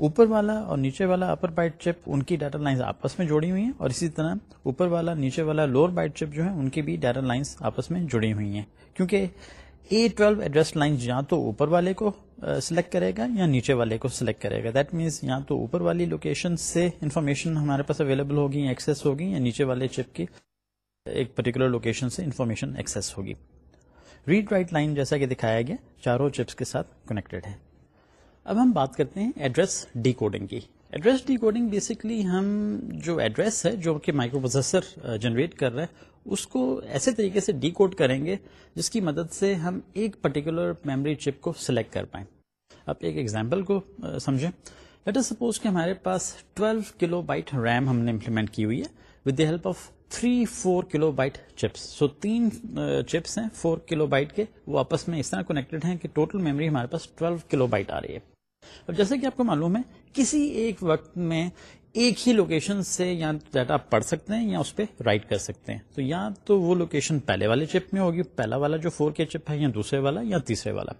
اوپر والا اور نیچے والا اپر بائٹ چپ ان کی ڈیٹا لائنس آپس میں جوڑی ہوئی ہیں۔ اور اسی طرح اوپر والا نیچے والا لوور بائٹ چپ جو ہے ان کی بھی ڈیٹا لائنس آپس میں جڑی ہوئی ہیں۔ کیونکہ اے ٹویلو ایڈریس لائن یا تو اوپر والے کو سلیکٹ کرے گا یا نیچے والے کو سلیکٹ کرے گا. دیٹ مینس یا تو اوپر والی لوکیشن سے انفارمیشن ہمارے پاس اویلیبل ہوگی یا ایکسیس ہوگی، یا نیچے والے چپ کی، ایک پرٹیکولر لوکیشن سے انفارمیشن ایکسیس ہوگی. ریڈ رائٹ لائن جیسا کہ دکھایا گیا، چاروں چپس کے ساتھ کنیکٹڈ ہے اب ہم بات کرتے ہیں ایڈریس ڈی کوڈنگ کی۔ ایڈریس ڈی کوڈنگ بیسکلی ہم جو ایڈریس ہے جو کہ مائکرو پروسیسر جنریٹ کر رہا ہے، اس کو ایسے طریقے سے ڈی کوڈ کریں گے جس کی مدد سے ہم ایک پرٹیکولر میموری چپ کو سلیکٹ کر پائیں۔ اب ایک ایگزامپل کو uh, سمجھیں۔ لیٹ از سپوز کہ ہمارے پاس 12 کلو بائٹ ریم ہم نے امپلیمنٹ کی ہوئی ہے with the help of 3 4 kilobyte chips so تین uh, چپس ہیں 4 کلو بائٹ کے۔ وہ آپس میں اس طرح کنیکٹڈ ہیں کہ ٹوٹل میموری ہمارے پاس 12 کلو بائٹ آ رہی ہے۔ اب جیسے کہ آپ کو معلوم ہے، کسی ایک وقت میں ایک ہی لوکیشن سے یا ڈیٹا آپ پڑھ سکتے ہیں یا اس پہ رائٹ کر سکتے ہیں۔ تو یا تو وہ لوکیشن پہلے والے چپ میں ہوگی، پہلا والا جو فور کے چپ ہے یا دوسرے والا یا تیسرے والا۔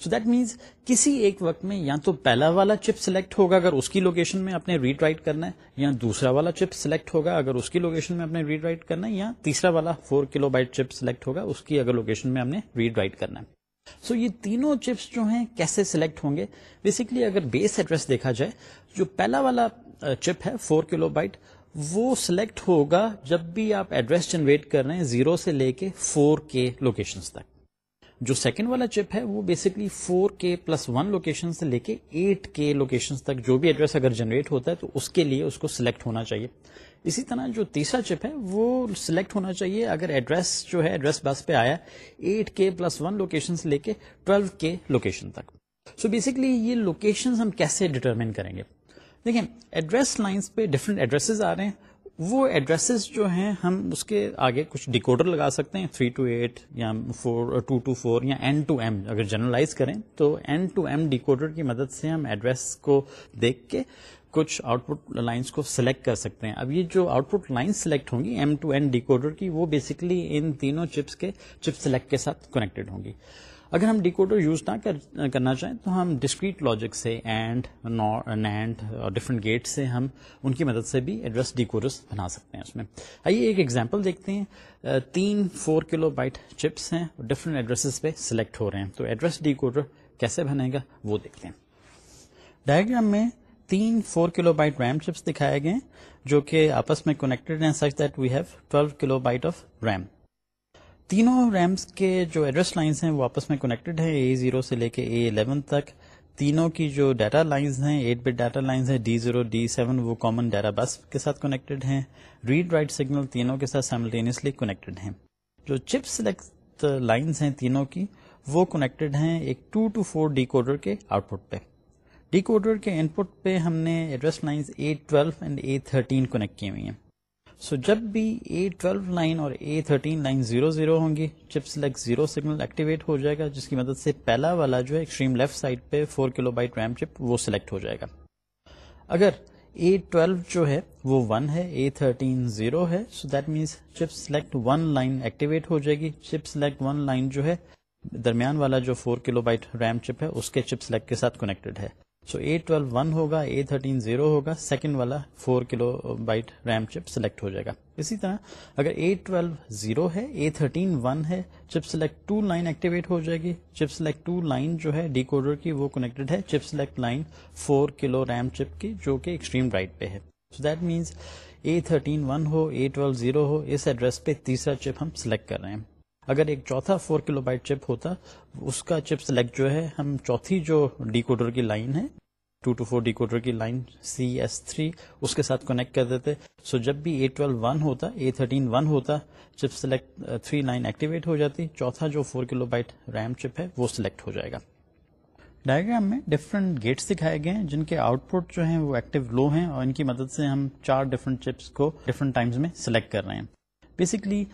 سو دیٹ مینس کسی ایک وقت میں یا تو پہلا والا چپ سلیکٹ ہوگا اگر اس کی لوکیشن میں اپنے ریڈ رائٹ کرنا ہے، یا دوسرا والا چپ سلیکٹ ہوگا اگر اس کی لوکیشن میں اپنے ریڈ رائٹ کرنا ہے، یا تیسرا والا فور کلو بائٹ چپ سلیکٹ ہوگا اس کی اگر لوکیشن میں ہم نے ریڈ رائٹ کرنا ہے۔ سو so, یہ تینوں چپس جو ہیں کیسے سلیکٹ ہوں گے؟ بیسکلی اگر بیس ایڈریس دیکھا جائے جو پہلا والا چپ ہے فور کلو بائٹ وہ سلیکٹ ہوگا جب بھی آپ ایڈریس جنریٹ کر رہے ہیں زیرو سے لے کے فور کے لوکیشن تک۔ جو سیکنڈ والا چپ ہے وہ basically four K plus one location سے لے کے ایٹ کے لوکیشن تک جو بھی ایڈریس اگر جنریٹ ہوتا ہے تو اس کے لیے اس کو سلیکٹ ہونا چاہیے۔ اسی طرح جو تیسرا چپ ہے، وہ سلیکٹ ہونا چاہیے۔ اگر ایڈریس جو ہے ایڈریس بس پہ آیا ایٹ کے پلس ون لوکیشن سے لے کے ٹویلو کے لوکیشن تک۔ سو بیسکلی یہ لوکیشن ہم کیسے ڈیٹرمن کریں گے؟ دیکھیں ایڈریس لائنس پہ ڈفرنٹ ایڈریسز آ رہے ہیں۔ وہ ایڈریسز جو ہیں، ہم اس کے آگے کچھ ڈیکوڈر لگا سکتے ہیں۔ تھری ٹو ایٹ یا فور ٹو ٹو فور یا این ٹو ایم اگر جنرلائز کریں تو این ٹو ایم ڈیکوڈر کی مدد سے ہم ایڈریس کو دیکھ کے کچھ آؤٹ پٹ لائنس کو سلیکٹ کر سکتے ہیں۔ اب یہ جو آؤٹ پٹ لائن سلیکٹ ہوں گی ایم ٹو این ڈیکوڈر کی، وہ بیسکلی ان تینوں چپس کے چپ سلیکٹ کے ساتھ کنیکٹڈ ہوں گی۔ اگر ہم ڈیکوڈر یوز نہ کرنا چاہیں، تو ہم ڈسکریٹ لاجک سے اینڈ نینڈ اور ڈفرنٹ گیٹ سے ہم ان کی مدد سے بھی ایڈریس ڈیکوڈرس بنا سکتے ہیں اس میں۔ آئیے ایک ایگزامپل دیکھتے ہیں۔ تین فور کلو بائٹ چپس ہیں ڈفرنٹ ایڈریس پہ سلیکٹ ہو رہے ہیں۔ تو ایڈریس ڈیکوڈر کیسے بنے گا؟ وہ دیکھتے ہیں۔ ڈائگرام میں تین فور کلو بائٹ ریم چپس دکھائے گئے جو کہ آپس میں کنیکٹڈ ہیں such that we have twelve kilobyte of RAM. تینوں ریمس کے جو ایڈریس لائنس ہیں، وہ آپس میں کنیکٹڈ ہیں اے زیرو سے لے کے اے الیون تک۔ تینوں کی جو ڈیٹا لائنز ہیں ایٹ بٹ ڈیٹا لائنز ہیں ڈی زیرو ڈی سیون وہ کامن ڈیٹا بس کے ساتھ کنیکٹڈ ہیں۔ ریڈ رائٹ سگنل تینوں کے ساتھ سائملٹینیسلی کنیکٹڈ ہیں۔ جو چپ سلیکٹ لائنز ہیں تینوں کی، وہ کنیکٹڈ ہیں ایک two to four decoder کے آؤٹ پٹ پہ۔ ڈی کوڈر کے ان پٹ پہ ہم نے address lines A twelve and A thirteen connect کی ہوئی ہیں۔ سو so, جب بھی اے ٹویلو لائن اور A thirteen line zero zero ہوں گی chip select zero signal activate ہو جائے گا جس کی مدد سے پہلا والا جو ہے ایکسٹریم لیفٹ سائڈ پہ فور کلو بائٹ ریم چپ وہ سلیکٹ ہو جائے گا۔ اگر اے ٹویلو جو ہے وہ ون ہے اے تھرٹین زیرو ہے so that means chip select one line activate ہو جائے گی چپ سلیکٹ ون لائن جو ہے درمیان والا جو فور کلو بائٹ ریم چپ ہے اس کے چپ سلیکٹ کے ساتھ کنیکٹڈ ہے۔ سو اے ٹویلو ون ہوگا اے تھرٹین زیرو ہوگا سیکنڈ والا four kilobyte RAM chip select ہو جائے گا اسی طرح اگر اے ٹویلو زیرو ہے اے تھرٹین ون ہے chip select two line activate ہو جائے گی چپ سلیکٹ ٹو لائن جو ہے ڈی کوڈر کی وہ کنیکٹڈ ہے chip select line four kilo RAM chip کی جو کہ ایکسٹریم رائٹ پہ ہے so that means A thirteen one who A twelve zero ہو اس ایڈریس پہ تیسرا چپ ہم سلیکٹ کر رہے ہیں اگر ایک چوتھا فور کلو بائٹ چپ ہوتا، اس کا چپ سلیکٹ جو ہے، ہم چوتھی جو ڈی کوڈر کی لائن ہے ٹو ٹو فور ڈیکوڈر کی لائن سی ایس تھری اس کے ساتھ کنیکٹ کر دیتے۔ سو جب بھی اے ٹویلو ون ہوتا اے تھرٹین ون ہوتا chip select three line activate ہو جاتی۔ چوتھا جو فور کلو بائٹ ریم چپ ہے، وہ سلیکٹ ہو جائے گا۔ ڈائگرام میں ڈفرنٹ گیٹس دکھائے گئے ہیں، جن کے آؤٹ پٹ جو ہیں، وہ ایکٹیو لو ہیں اور ان کی مدد سے ہم چار ڈفرنٹ چپس کو ڈفرنٹ ٹائمز میں سلیکٹ کر رہے ہیں۔ بیسکلی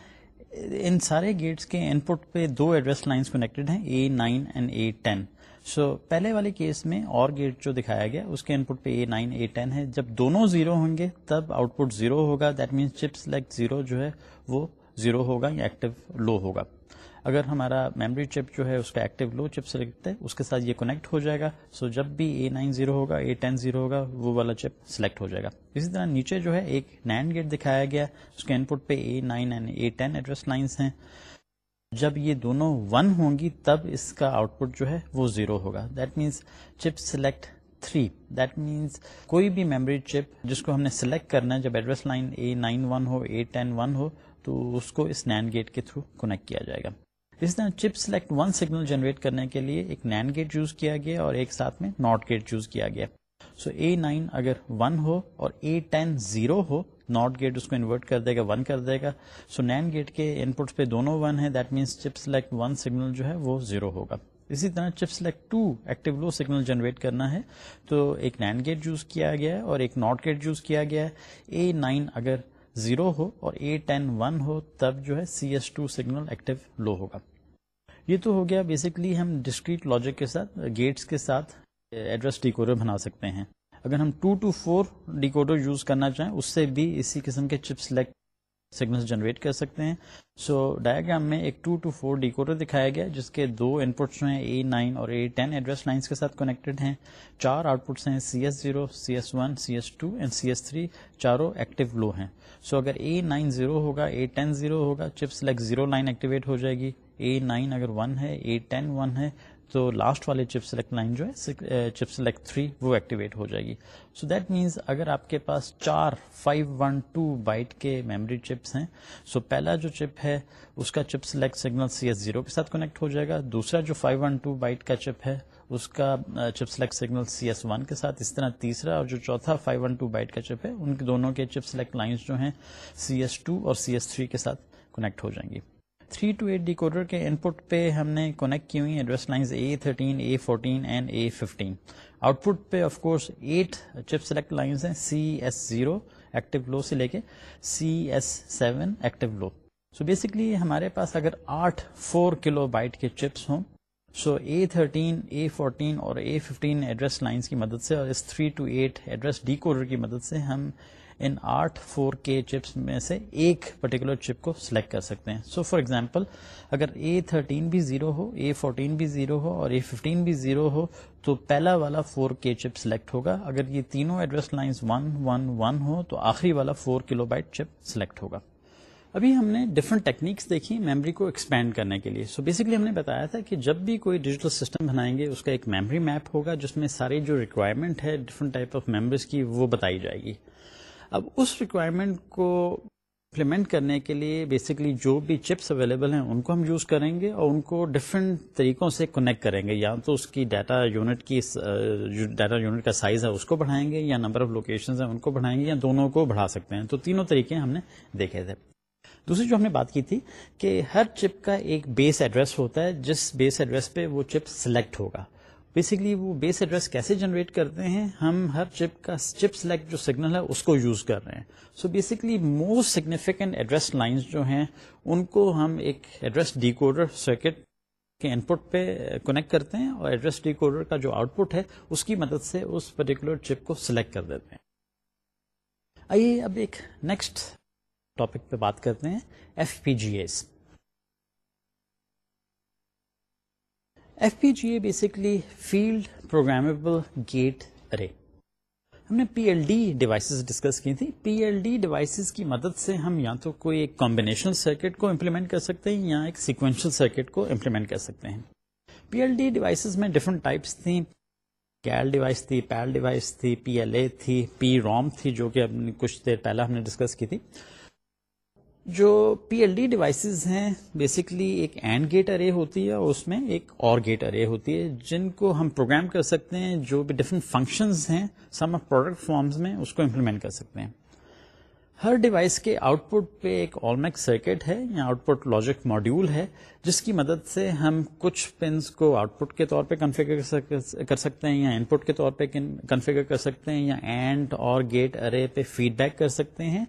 ان سارے گیٹس کے ان پٹ پہ دو ایڈریس لائنس کنیکٹڈ ہیں A nine and A ten so پہلے والے کیس میں اور گیٹ جو دکھایا گیا، اس کے ان پٹ پہ اے نائن اے ٹین ہے۔ جب دونوں زیرو ہوں گے، تب آؤٹ پٹ زیرو ہوگا۔ That means chip select zero جو ہے، وہ زیرو ہوگا یا ایکٹیو لو ہوگا۔ اگر ہمارا میموری چپ جو ہے اس کا ایکٹیو لو چپ سلیکٹ ہے اس کے ساتھ یہ کنیکٹ ہو جائے گا۔ سو so, جب بھی اے نائن زیرو ہوگا اے ٹین زیرو ہوگا وہ والا چپ سلیکٹ ہو جائے گا۔ اسی طرح نیچے جو ہے ایک نائن گیٹ دکھایا گیا۔ اس کے ان پٹ پہ A nine and A ten address lines ہیں۔ جب یہ دونوں ون ہوں گی تب اس کا آؤٹ پٹ جو ہے وہ زیرو ہوگا۔ That means chip select three that means کوئی بھی میموری چپ جس کو ہم نے سلیکٹ کرنا ہے جب address line A nine one who A ten one ہو تو اس کو اس نین گیٹ کے تھرو کنیکٹ کیا جائے گا۔ اس طرح chip select one signal generate کرنے کے لیے ایک نین گیٹ یوز کیا گیا اور ایک ساتھ میں ناٹ گیٹ یوز کیا گیا۔ سو اے نائن اگر ون ہو اور اے ٹین زیرو ہو ناٹ گیٹ اس کو انورٹ کر دے گا ون کر دے گا۔ سو نین گیٹ کے ان پٹ پہ دونوں ون ہے that means chip select one signal جو ہے وہ زیرو ہوگا۔ اسی طرح chip select two active low signal generate کرنا ہے۔ تو ایک نین گیٹ یوز کیا گیا ہے اور ایک ناٹ گیٹ یوز کیا گیا۔ ہے اے نائن اگر زیرو ہو اور اے ٹین ون ہو، تب جو ہے C S two signal active low ہوگا۔ یہ تو ہو گیا بیسکلی ہم ڈسکریٹ لاجک کے ساتھ گیٹس کے ساتھ eh, ایڈریس ڈیکورر بنا سکتے ہیں۔ اگر ہم two to four decoder use کرنا چاہیں اس سے بھی اسی قسم کے چپ سلیکٹ سگنل جنریٹ کر سکتے ہیں۔ سو so, ڈایاگرام میں ایک ٹو ٹو فور ڈیکوڈر دکھایا گیا جس کے دو ان پٹس ہیں اے نائن اور اے ٹین ایڈریس لائنس کے ساتھ کنیکٹڈ ہیں۔ چار آؤٹ پٹس ہیں C S zero C S one C S two and C S three چاروں ایکٹیو لو ہیں۔ سو so, اگر اے نائن زیرو ہوگا اے ٹین زیرو ہوگا chip select zero line activate ہو جائے گی۔ اے نائن اگر ون ہے اے ٹین ون ہے، تو لاسٹ والے چپ سلیکٹ لائن جو ہے چپ سلیکٹ تھری وہ ایکٹیویٹ ہو جائے گی. سو دیٹ مینس اگر آپ کے پاس چار فائیو ون ٹو بائٹ کے میموری چپس ہیں سو so پہلا جو چپ ہے، اس کا chip select signal C S zero کے ساتھ کنیکٹ ہو جائے گا. دوسرا جو فائیو ون ٹو بائٹ کا چپ ہے، اس کا chip select signal C S one کے ساتھ. اس طرح تیسرا اور جو چوتھا فائیو ون ٹو بائٹ کا چپ ہے، ان کے دونوں کے چپ سلیکٹ لائنس جو ہیں سی ایس ٹو اور سی ایس تھری کے ساتھ کنیکٹ ہو جائیں گی. تھری ٹو ایٹ ڈیکوڈر کے ان پٹ پہ ہم نے کنیکٹ کی ہوئی address lines A thirteen A fourteen and A fifteen output پہ of course eight chip select lines ہیں C S zero active low سے لے کے C S seven active low so basically ہمارے پاس اگر آٹھ فور کلو بائٹ کے چپس ہوں so a thirteen A fourteen اور اے ففٹین ایڈریس لائنس کی مدد سے اور اس three two eight address decoder کی مدد سے ہم ان آٹھ فور کے چپس میں سے ایک پرٹیکولر چپ کو سلیکٹ کر سکتے ہیں۔ سو فار ایگزامپل اگر اے تھرٹین بھی زیرو ہو اے فورٹین بھی زیرو ہو اور اے ففٹین بھی زیرو ہو، تو پہلا والا فور کے چپ سلیکٹ ہوگا۔ اگر یہ تینوں address lines one one one ہو، تو آخری والا four kilo byte chip select ہوگا۔ ابھی ہم نے ڈفرنٹ ٹیکنیکس دیکھی میموری کو ایکسپینڈ کرنے کے لیے۔ سو so بیسکلی ہم نے بتایا تھا کہ جب بھی کوئی ڈیجیٹل سسٹم بنائیں گے، اس کا ایک میموری میپ ہوگا، جس میں ساری جو ریکوائرمنٹ ہے ڈفرنٹ ٹائپ آف ممبرس کی، وہ بتائی جائے گی۔ اب اس ریکوائرمنٹ کو امپلیمنٹ کرنے کے لیے بیسکلی جو بھی چپس اویلیبل ہیں ان کو ہم یوز کریں گے اور ان کو ڈفرینٹ طریقوں سے کنیکٹ کریں گے. یا تو اس کی ڈیٹا یونٹ کی uh, ڈیٹا یونٹ کا سائز ہے اس کو بڑھائیں گے یا نمبر آف لوکیشن ہیں ان کو بڑھائیں گے یا دونوں کو بڑھا سکتے ہیں. تو تینوں طریقے ہم نے دیکھے تھے. دوسری جو ہم نے بات کی تھی کہ ہر چپ کا ایک بیس ایڈریس ہوتا ہے، جس بیس ایڈریس پہ وہ چپ سلیکٹ ہوگا. بیسکلی وہ بیس ایڈریس کیسے جنریٹ کرتے ہیں؟ ہم ہر چپ کا چپ سلیکٹ جو سگنل ہے اس کو یوز کر رہے ہیں. So basically most significant address lines جو ہیں، ان کو ہم ایک ایڈریس ڈیکوڈر سرکٹ کے ان پٹ پہ کنیکٹ کرتے ہیں اور ایڈریس ڈیکوڈر کا جو آؤٹ پٹ ہے، اس کی مدد سے اس پرٹیکولر چپ کو سلیکٹ کر دیتے ہیں. آئیے اب ایک نیکسٹ ٹاپک پہ بات کرتے ہیں F P G S F P G A basically field programmable gate array ہم نے P L D devices discuss کی تھی. پی ایل ڈی ڈیوائسز کی مدد سے ہم یا تو کوئی ایک کمبینیشنل سرکٹ کو امپلیمنٹ کر سکتے ہیں یا ایک سیکوینشل سرکٹ کو امپلیمنٹ کر سکتے ہیں. پی ایل ڈی ڈیوائسز میں ڈفرنٹ ٹائپس تھیں. کیل ڈیوائس تھی پیل ڈیوائس تھی پی ایل اے تھی پی روم تھی جو کہ کچھ دیر پہلا ہم نے ڈسکس کی تھی. جو پی ایل ڈی ڈیوائسز ہیں بیسکلی ایک اینڈ گیٹ ارے ہوتی ہے اور اس میں ایک اور گیٹ ارے ہوتی ہے، جن کو ہم پروگرام کر سکتے ہیں، جو بھی ڈفرنٹ فنکشنز ہیں سم آف پروڈکٹ فارمز میں اس کو امپلیمنٹ کر سکتے ہیں۔ ہر ڈیوائس کے آؤٹ پٹ پہ ایک آلمیک سرکٹ ہے، یا آؤٹ پٹ لاجک ماڈیول ہے، جس کی مدد سے ہم کچھ پنس کو آؤٹ پٹ کے طور پہ کنفیگر کر سکتے ہیں، یا ان پٹ کے طور پہ کنفیگر کر سکتے ہیں، یا اینڈ اور گیٹ ارے پہ فیڈ بیک کر سکتے ہیں۔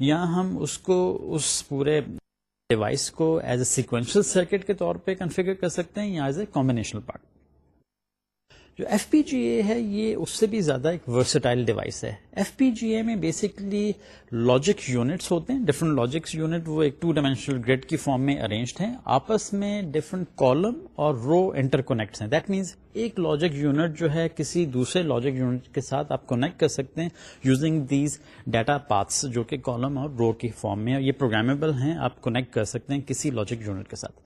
یا ہم اس کو اس پورے ڈیوائس کو ایز اے سیکوینشل سرکٹ کے طور پہ کنفیگر کر سکتے ہیں یا ایز اے کمبینیشنل پارٹ جو ایف پی جی اے ہے، یہ اس سے بھی زیادہ ایک ورسٹائل ڈیوائس ہے۔ ایف پی جی اے میں بیسکلی لاجک یونٹس ہوتے ہیں۔ ڈفرنٹ لاجکس یونٹ وہ ایک ٹو ڈائمینشنل گریڈ کی فارم میں ارینجڈ ہیں۔ آپس میں ڈفرنٹ کالم اور رو انٹر کونیکٹ ہیں۔ دیٹ مینس ایک لاجک یونٹ جو ہے، کسی دوسرے لاجک یونٹ کے ساتھ آپ کونیکٹ کر سکتے ہیں یوزنگ دیز ڈیٹا پاتس جو کہ کالم اور رو کی فارم میں یہ پروگرامیبل ہیں۔ آپ کونیکٹ کر سکتے ہیں کسی لاجک یونٹ کے ساتھ۔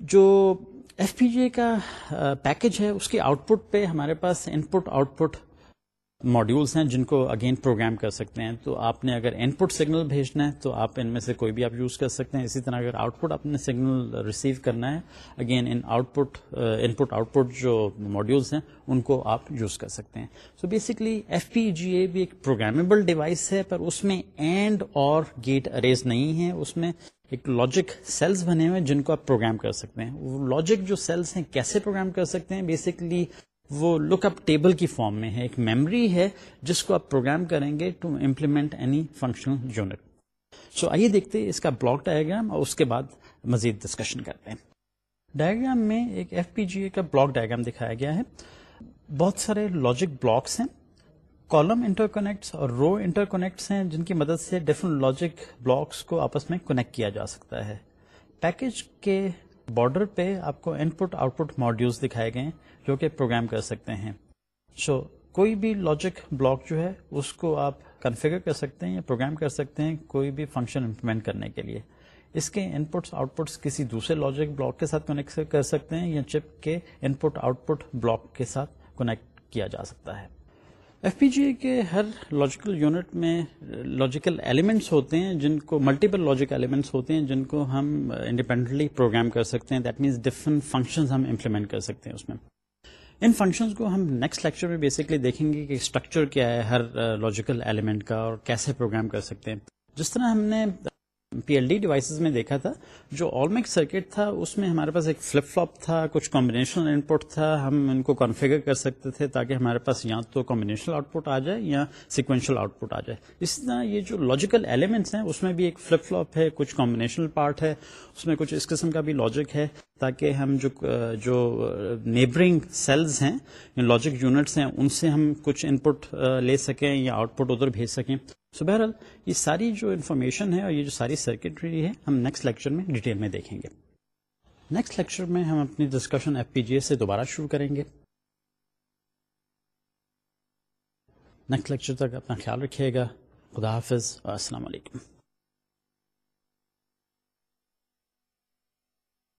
جو ایف پی جی کا پیکج ہے، اس کے آؤٹ پٹ پہ ہمارے پاس ان پٹ آؤٹ پٹ ماڈیولس ہیں جن کو اگین پروگرام کر سکتے ہیں۔ تو آپ نے اگر ان پٹ سگنل بھیجنا ہے، تو آپ ان میں سے کوئی بھی آپ یوز کر سکتے ہیں۔ اسی طرح اگر آؤٹ پٹ آپ نے سگنل ریسیو کرنا ہے again in output input output جو ماڈیولس ہیں، ان کو آپ یوز کر سکتے ہیں۔ So basically F P G اے بھی ایک پروگرامیبل ڈیوائس ہے، پر اس میں اینڈ اور گیٹ اریز نہیں ہے اس میں ایک لاجک سیلس بنے ہوئے جن کو آپ پروگرام کر سکتے ہیں۔ وہ لاجک جو سیلس ہیں کیسے پروگرام کر سکتے ہیں؟ بیسکلی وہ لک اپ ٹیبل کی فارم میں ہے۔ ایک میموری ہے جس کو آپ پروگرام کریں گے to implement any functional unit so آئیے دیکھتے اس کا بلاک ڈائگرام اور اس کے بعد مزید ڈسکشن کرتے ہیں۔ ڈائگرام میں ایک ایف پی جی اے کا بلاک ڈائگرام دکھایا گیا ہے۔ بہت سارے لاجک بلاکس ہیں۔ کالم انٹر کنیکٹس اور رو انٹر کنیکٹس ہیں جن کی مدد سے ڈفرنٹ لاجک بلاکس کو آپس میں کنیکٹ کیا جا سکتا ہے۔ پیکج کے بارڈر پہ آپ کو ان پٹ آؤٹ پٹ ماڈیولس دکھائے گئے جو کہ پروگرام کر سکتے ہیں۔ سو so, کوئی بھی لاجک بلاک جو ہے اس کو آپ کنفیگر کر سکتے ہیں یا پروگرام کر سکتے ہیں کوئی بھی فنکشن امپلیمنٹ کرنے کے لیے۔ اس کے ان پٹس آؤٹ پٹس کسی دوسرے لاجک بلاک کے ساتھ کنیکٹ کر سکتے ہیں یا چپ کے input out put block کے ساتھ کنیکٹ کیا جا سکتا ہے۔ ایف پی جی اے کے ہر لاجیکل یونٹ میں uh, لاجیکل ایلیمنٹس ہوتے ہیں جن کو ملٹیپل لاجک ایلیمنٹس ہوتے ہیں جن کو ہم uh, انڈیپینڈنٹلی پروگرام کر سکتے ہیں. دیٹ مینس ڈفرنٹ فنکشن ہم امپلیمنٹ کر سکتے ہیں اس میں. ان فنکشنز کو ہم نیکسٹ لیکچر میں بیسکلی دیکھیں گے کہ اسٹرکچر کیا ہے ہر uh, لاجیکل ایلیمنٹ کا اور کیسے پروگرام کر سکتے ہیں. جس طرح ہم نے پی ایل ڈی ڈیوائسز میں دیکھا تھا، جو آلمیک سرکٹ تھا، اس میں ہمارے پاس ایک فلپ فلاپ تھا، کچھ کمبینیشنل ان پٹ تھا، ہم ان کو کنفیگر کر سکتے تھے تاکہ ہمارے پاس یا تو کمبینیشنل آؤٹ پٹ آ جائے یا سیکوینشل آؤٹ پٹ آ جائے۔ اس طرح یہ جو لاجیکل ایلیمنٹس ہیں، اس میں بھی ایک فلپ فلاپ ہے، کچھ کمبینیشنل پارٹ ہے، اس میں کچھ اس قسم کا بھی لاجک ہے تاکہ ہم جو جو نیبرنگ سیلز ہیں لاجک یونٹس ہیں، ان سے ہم کچھ ان پٹ لے سکیں یا آؤٹ پٹ ادھر بھیج سکیں۔ سو بہرحال یہ ساری جو انفارمیشن ہے اور یہ جو ساری سرکٹری ہے، ہم نیکسٹ لیکچر میں ڈیٹیل میں دیکھیں گے۔ نیکسٹ لیکچر میں ہم اپنی discussion F P G S سے دوبارہ شروع کریں گے۔ نیکسٹ لیکچر تک اپنا خیال رکھیے گا۔ خدا حافظ اور السلام علیکم۔